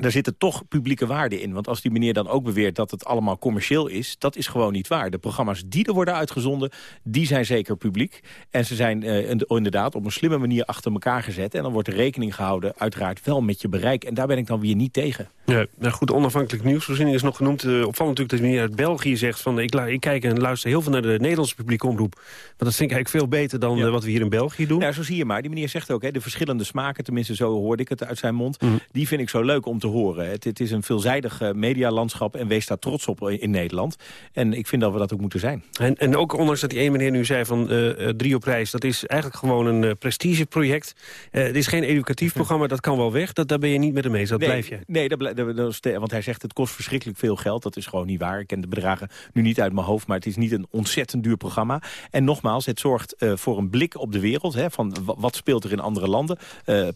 daar zitten toch publieke waarden in. Want als die meneer dan ook beweert dat het allemaal commercieel is... dat is gewoon niet waar. De programma's die er worden uitgezonden, die zijn zeker publiek. En ze zijn eh, in- inderdaad op een slimme manier achter elkaar gezet. En dan wordt er rekening gehouden uiteraard wel met je bereik. En daar ben ik dan weer niet tegen. Ja, nou goed, onafhankelijk nieuwsvoorziening is nog genoemd. Eh, opvallend natuurlijk dat meneer uit België zegt... van ik, kijk en luister heel veel naar de Nederlandse publieke omroep. Maar dat vind ik eigenlijk veel beter dan eh, wat we hier in België doen. Ja, zo zie je maar. Die meneer zegt ook, hè, de verschillende smaken... tenminste zo hoorde ik het uit zijn mond... die vind ik zo leuk om te horen. Het, het is een veelzijdig eh, medialandschap... en wees daar trots op in Nederland. En ik vind dat we dat ook moeten zijn. En, en ook ondanks dat die ene meneer nu zei van eh eh, drie op reis... dat is eigenlijk gewoon een eh, prestigeproject. Het is geen educatief programma, dat kan wel weg. Dat, daar ben je niet met hem eens, dat nee, blijf je. Nee, dat dat- dat is de- want hij zegt het kost verschrikkelijk veel geld. Dat is gewoon niet waar. Ik ken de bedragen nu niet uit mijn hoofd, maar het is niet een ontzettend duur programma. En nogmaals, het zorgt voor een blik op de wereld. Hè, van wa- wat speelt er in andere landen.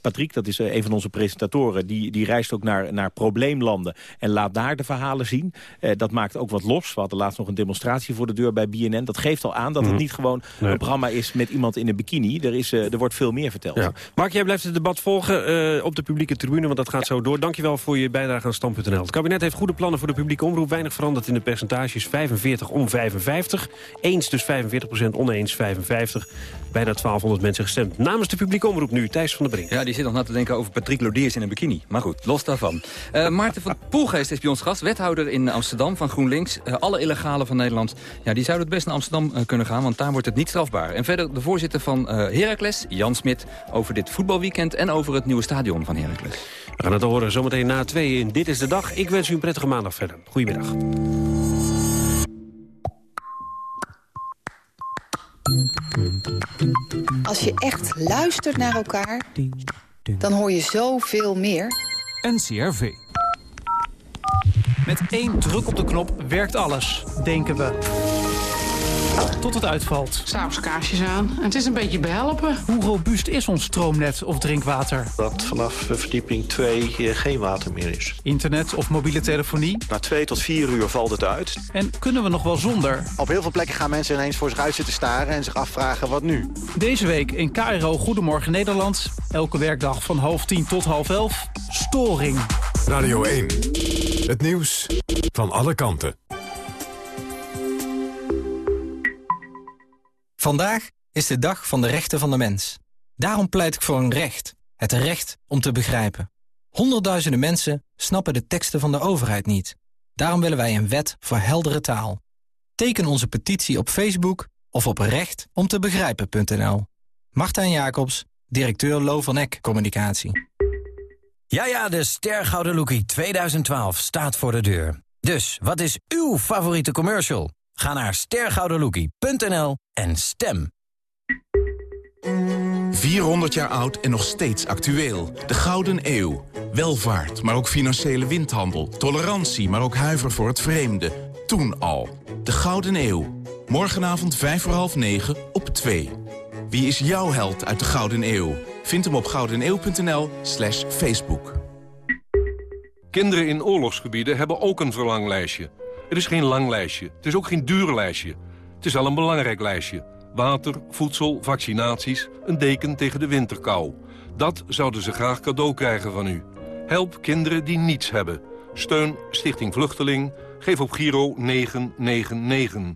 Patrick, dat is een van onze presentatoren, die, die reist ook naar, naar probleemlanden. En laat daar de verhalen zien. Eh, dat maakt ook wat los. We hadden laatst nog een demonstratie voor de deur bij BNN. Dat geeft al aan dat het Mhm. niet gewoon Nee. een programma is met iemand in een bikini. Er, is, eh, er wordt veel meer verteld. Ja. Mark, jij blijft het debat volgen eh, op de publieke tribune, want dat gaat zo door. Dankjewel voor je bijdrage aan Stand.nl. Het kabinet heeft goede plannen voor de publieke omroep. Weinig veranderd in de percentages. 45 om 55. Eens dus 45% oneens 55. Bijna 1200 mensen gestemd. Namens de publieke omroep nu, Thijs van der Brink. Ja, die zit nog na te denken over Patrick Lodiers in een bikini. Maar goed, los daarvan. Eh, Maarten van Poelgeest is bij ons gast, wethouder in Amsterdam van GroenLinks. Eh, alle illegale van Nederland, ja, die zouden het best naar Amsterdam eh, kunnen gaan... want daar wordt het niet strafbaar. En verder de voorzitter van eh Heracles, Jan Smit... over dit voetbalweekend en over het nieuwe stadion van Heracles. We gaan het horen zometeen na twee in Dit is de Dag. Ik wens u een prettige maandag verder. Goedemiddag. Als je echt luistert naar elkaar, dan hoor je zoveel meer. NCRV. Met één druk op de knop werkt alles, denken we. Tot het uitvalt. S'avonds kaarsjes aan. En het is een beetje behelpen. Hoe robuust is ons stroomnet of drinkwater? Dat vanaf verdieping 2 geen water meer is. Internet of mobiele telefonie? Na 2 tot 4 uur valt het uit. En kunnen we nog wel zonder? Op heel veel plekken gaan mensen ineens voor zich uit zitten staren... en zich afvragen wat nu. Deze week in KRO Goedemorgen Nederland. Elke werkdag van half tien tot half elf. Storing. Radio 1. Het nieuws van alle kanten. Vandaag is de dag van de rechten van de mens. Daarom pleit ik voor een recht. Het recht om te begrijpen. Honderdduizenden mensen snappen de teksten van de overheid niet. Daarom willen wij een wet voor heldere taal. Teken onze petitie op Facebook of op rechtomtebegrijpen.nl. Martijn Jacobs, directeur Lo van Eck Communicatie. Ja, ja, de Stergouden Lookie 2012 staat voor de deur. Dus, wat is uw favoriete commercial? Ga naar stergoudenlookie.nl en stem. 400 jaar oud en nog steeds actueel. De Gouden Eeuw. Welvaart, maar ook financiële windhandel. Tolerantie, maar ook huiver voor het vreemde. toen al. De Gouden Eeuw. Morgenavond 5 voor half 9 op 2. Wie is jouw held uit de Gouden Eeuw? Vind hem op goudeneeuw.nl slash Facebook. Kinderen in oorlogsgebieden hebben ook een verlanglijstje. Het is geen lang lijstje. Het is ook geen duur lijstje. Het is wel een belangrijk lijstje. Water, voedsel, vaccinaties, een deken tegen de winterkou. Dat zouden ze graag cadeau krijgen van u. Help kinderen die niets hebben. Steun Stichting Vluchteling. Geef op Giro 999.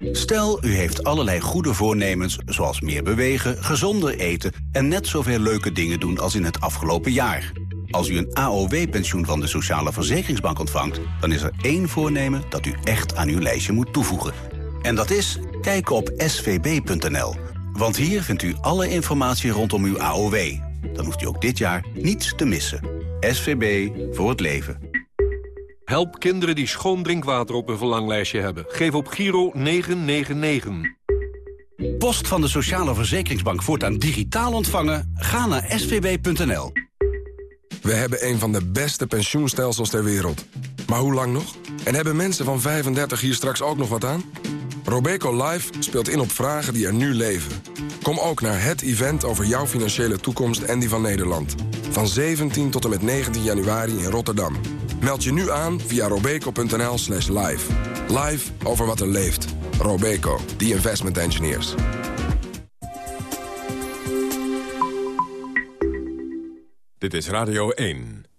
Stel, u heeft allerlei goede voornemens, zoals meer bewegen, gezonder eten... en net zoveel leuke dingen doen als in het afgelopen jaar. Als u een AOW-pensioen van de Sociale Verzekeringsbank ontvangt... dan is er één voornemen dat u echt aan uw lijstje moet toevoegen. En dat is kijken op svb.nl. Want hier vindt u alle informatie rondom uw AOW. Dan hoeft u ook dit jaar niets te missen. SVB voor het leven. Help kinderen die schoon drinkwater op hun verlanglijstje hebben. Geef op Giro 999. Post van de Sociale Verzekeringsbank voortaan digitaal ontvangen? Ga naar svb.nl. We hebben een van de beste pensioenstelsels ter wereld. Maar hoe lang nog? En hebben mensen van 35 hier straks ook nog wat aan? Robeco Live speelt in op vragen die er nu leven. Kom ook naar het event over jouw financiële toekomst en die van Nederland. Van 17 tot en met 19 januari in Rotterdam. Meld je nu aan via robeco.nl slash live. Live over wat er leeft. Robeco, the investment engineers. Dit is Radio 1.